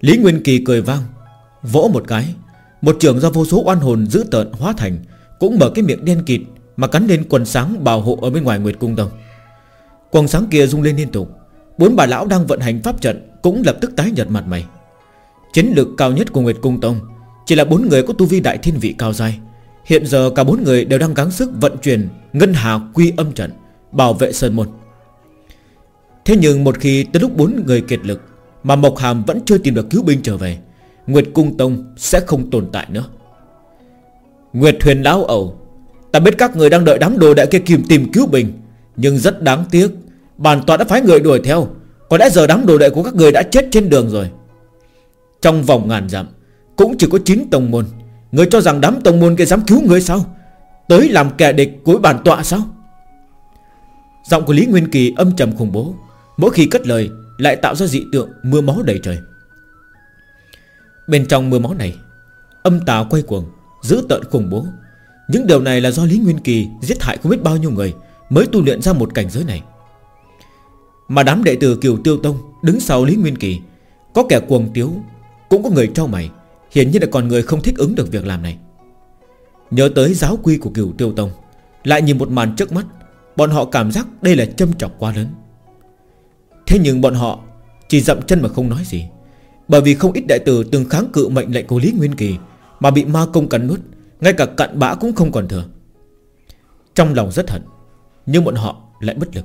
Lý Nguyên Kỳ cười vang, Vỗ một cái. Một trường do vô số oan hồn giữ tợn hóa thành, Cũng mở cái miệng đen kịt Mà cắn lên quần sáng bảo hộ ở bên ngoài Nguyệt Cung Tông Quần sáng kia rung lên liên tục. Bốn bà lão đang vận hành pháp trận Cũng lập tức tái nhợt mặt mày. Chiến lực cao nhất của Nguyệt Cung Tông Chỉ là bốn người có tu vi đại thiên vị cao dài Hiện giờ cả bốn người đều đang gắng sức vận chuyển Ngân Hà Quy âm trận, Bảo vệ Sơn Môn. Thế nhưng một khi tới lúc bốn người kiệt lực Mà Mộc Hàm vẫn chưa tìm được cứu binh trở về, Nguyệt Cung Tông sẽ không tồn tại nữa. Nguyệt Huyền Lão Ẩu, Ta biết các người đang đợi đám đồ đại kia kìm tìm cứu binh, Nhưng rất đáng tiếc, Bản tọa đã phái người đuổi theo. Có lẽ giờ đám đồ đệ của các người đã chết trên đường rồi. Trong vòng ngàn dặm, Cũng chỉ có 9 tông môn. Người cho rằng đám tông môn kia dám cứu người sao? Tới làm kẻ địch của bản tọa sao? Giọng của Lý Nguyên Kỳ âm trầm khủng bố. Mỗi khi cất lời, Lại tạo ra dị tượng mưa máu đầy trời. Bên trong mưa máu này, Âm tà quay cuồng Giữ tợn khủng bố. Những điều này là do Lý Nguyên Kỳ Giết hại không biết bao nhiêu người Mới tu luyện ra một cảnh giới này. Mà đám đệ tử Kiều Tiêu Tông Đứng sau Lý Nguyên Kỳ, Có kẻ cuồng tiếu cũng có người trao mày, Hiển nhiên là còn người không thích ứng được việc làm này. Nhớ tới giáo quy của Kiều Tiêu Tông, Lại nhìn một màn trước mắt, Bọn họ cảm giác đây là châm trọc quá lớn. Thế nhưng bọn họ Chỉ dậm chân mà không nói gì, Bởi vì không ít đại tử từng kháng cự mệnh lệnh của Lý Nguyên Kỳ Mà bị ma công cắn nuốt, Ngay cả cặn bã cũng không còn thừa. Trong lòng rất hận, Nhưng bọn họ lại bất lực.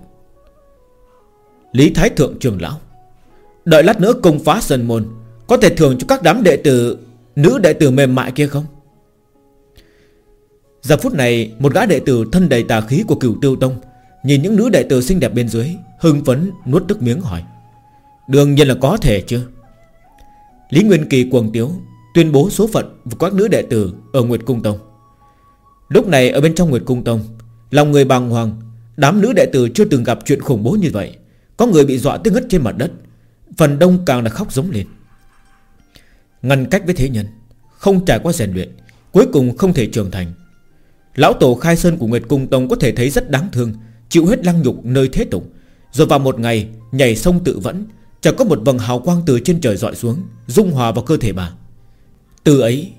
Lý Thái Thượng trường lão, Đợi lát nữa công phá sân môn có thể thưởng cho các đám đệ tử, Nữ đệ tử mềm mại kia không? Giờ phút này, Một gã đệ tử thân đầy tà khí của cửu tiêu tông, Nhìn những nữ đệ tử xinh đẹp bên dưới, Hưng phấn, nuốt nước miếng hỏi. Đương nhiên là có thể chứ. Lý Nguyên Kỳ cuồng tiếu, Tuyên bố số phận của các nữ đệ tử Ở Nguyệt Cung Tông. Lúc này ở bên trong Nguyệt Cung Tông, Lòng người bàng hoàng, Đám nữ đệ tử chưa từng gặp chuyện khủng bố như vậy. Có người bị dọa tới ngất trên mặt đất, Phần đông càng là khóc giống lên. Ngăn cách với thế nhân, Không trải qua rèn luyện, Cuối cùng không thể trưởng thành. Lão tổ khai sơn của Nguyệt Cung Tông có thể thấy rất đáng thương, Chịu hết lăng nhục nơi thế tục. Rồi vào một ngày, nhảy sông tự vẫn Chẳng có một vầng hào quang từ trên trời dọi xuống, Dung hòa vào cơ thể bà. Từ ấy,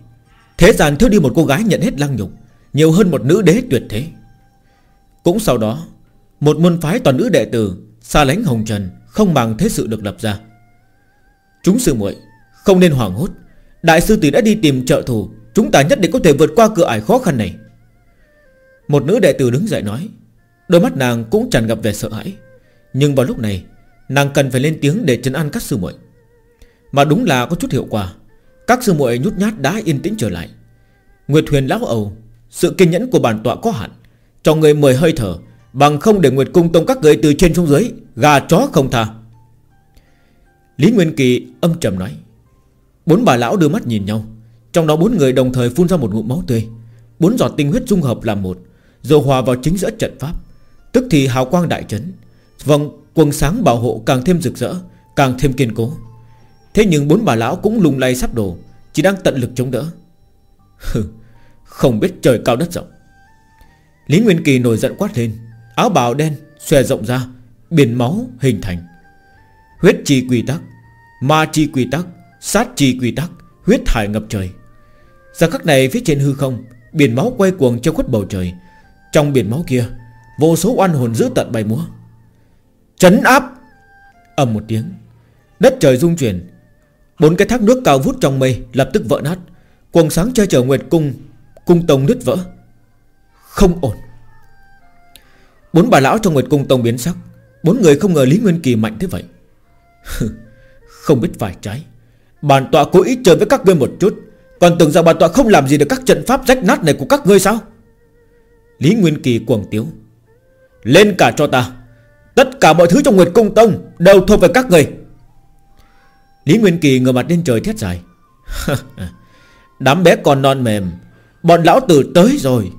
Thế gian thiếu đi một cô gái nhận hết lăng nhục, Nhiều hơn một nữ đế tuyệt thế. Cũng sau đó, Một môn phái toàn nữ đệ tử, Xa lánh hồng trần, Không bằng thế sự được lập ra. Chúng sư muội không nên hoảng hốt. Đại sư tỷ đã đi tìm trợ thủ. Chúng ta nhất định có thể vượt qua cửa ải khó khăn này. Một nữ đệ tử đứng dậy nói. Đôi mắt nàng cũng tràn ngập vẻ sợ hãi. Nhưng vào lúc này, Nàng cần phải lên tiếng để trấn an các sư muội. Mà đúng là có chút hiệu quả. Các sư muội nhút nhát đã yên tĩnh trở lại. Nguyệt huyền lão ầu Sự kiên nhẫn của bản tọa có hạn. Cho người mời hơi thở, Bằng không để Nguyệt cung tông các người từ trên xuống dưới, Gà chó không tha. Lý Nguyên Kỳ âm trầm nói. Bốn bà lão đưa mắt nhìn nhau. Trong đó bốn người đồng thời phun ra một ngụm máu tươi. Bốn giọt tinh huyết dung hợp làm một, Rồi hòa vào chính giữa trận pháp. Tức thì hào quang đại chấn. Vòng quần sáng bảo hộ càng thêm rực rỡ, Càng thêm kiên cố. Thế nhưng bốn bà lão cũng lung lay sắp đổ, Chỉ đang tận lực chống đỡ. Không biết trời cao đất rộng. Lý Nguyên Kỳ nổi giận quát lên, Áo bào đen xòe rộng ra, Biển máu hình thành. Huyết chi quy tắc, Ma chi quy tắc Sát chi quy tắc, Huyết thải ngập trời. Giờ khắc này phía trên hư không, Biển máu quay cuồng trong khuất bầu trời. Trong biển máu kia, Vô số oan hồn giữ tận bay múa. Chấn áp! Ầm một tiếng, Đất trời rung chuyển. Bốn cái thác nước cao vút trong mây Lập tức vỡ nát. Quần sáng che chở Nguyệt Cung Cung Tông nứt vỡ. Không ổn. Bốn bà lão trong Nguyệt Cung Tông biến sắc. Bốn người không ngờ Lý Nguyên Kỳ mạnh thế vậy. Không biết phải trái. Bản tọa cố ý chơi với các ngươi một chút. Còn tưởng rằng bản tọa không làm gì được các trận pháp rách nát này của các ngươi sao? Lý Nguyên Kỳ cuồng tiếu. Lên cả cho ta. Tất cả mọi thứ trong Nguyệt Cung Tông Đều thuộc về các người Lý Nguyên Kỳ ngửa mặt lên trời thét dài. Đám bé còn non mềm, Bọn lão tử tới rồi.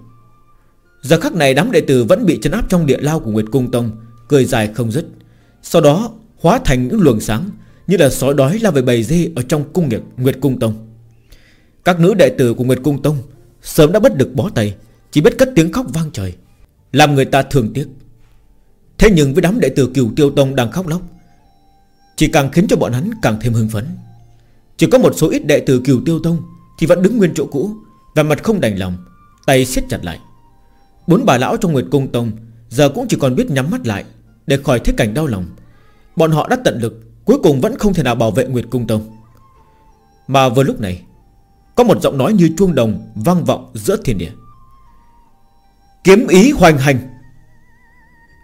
Giờ khắc này đám đệ tử vẫn bị chân áp trong địa lao của Nguyệt Cung Tông, Cười dài không dứt. Sau đó hóa thành những luồng sáng như là sói đói lao về bầy dê Ở trong cung nghiệp Nguyệt Cung Tông. Các nữ đệ tử của Nguyệt Cung Tông Sớm đã bất được bó tay, Chỉ biết cất tiếng khóc vang trời, Làm người ta thường tiếc. Thế nhưng với đám đệ tử cửu tiêu tông đang khóc lóc, Chỉ càng khiến cho bọn hắn càng thêm hưng phấn. Chỉ có một số ít đệ tử Cửu Tiêu Tông Thì vẫn đứng nguyên chỗ cũ Và mặt không đành lòng, Tay siết chặt lại. Bốn bà lão trong Nguyệt Cung Tông Giờ cũng chỉ còn biết nhắm mắt lại Để khỏi thế cảnh đau lòng. Bọn họ đã tận lực Cuối cùng vẫn không thể nào bảo vệ Nguyệt Cung Tông. Mà vừa lúc này, Có một giọng nói như chuông đồng vang vọng giữa thiên địa. Kiếm ý hoành hành.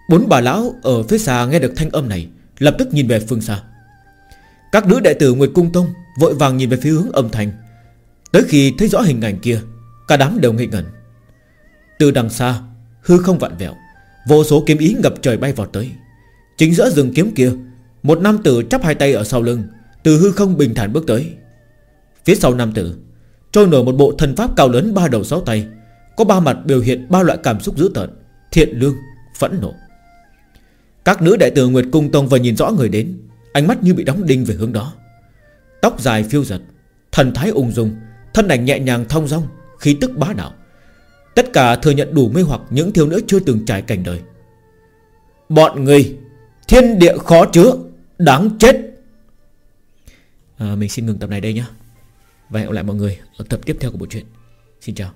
Bốn bà lão ở phía xa nghe được thanh âm này, Lập tức nhìn về phương xa. Các nữ đệ tử Nguyệt Cung Tông Vội vàng nhìn về phía hướng âm thanh. Tới khi thấy rõ hình ảnh kia, Cả đám đều ngây ngẩn. Từ đằng xa, Hư không vặn vẹo, Vô số kiếm ý ngập trời bay vào tới. Chính giữa rừng kiếm kia một nam tử chắp hai tay ở sau lưng Từ hư không bình thản bước tới. Phía sau nam tử Trôi nổi một bộ thần pháp cao lớn ba đầu sáu tay Có ba mặt biểu hiện ba loại cảm xúc dữ tợn Thiện lương, phẫn nộ. Các nữ đại tử Nguyệt Cung Tông vừa nhìn rõ người đến Ánh mắt như bị đóng đinh về hướng đó. Tóc dài phiêu giật Thần thái ung dung Thân ảnh nhẹ nhàng thong dong Khí tức bá đạo. Tất cả thừa nhận đủ mê hoặc những thiếu nữ chưa từng trải cảnh đời. Bọn người Thiên địa khó chứa. Đáng chết. À, Mình xin ngừng tập này đây nhé Và hẹn gặp lại mọi người ở tập tiếp theo của bộ truyện. Xin chào.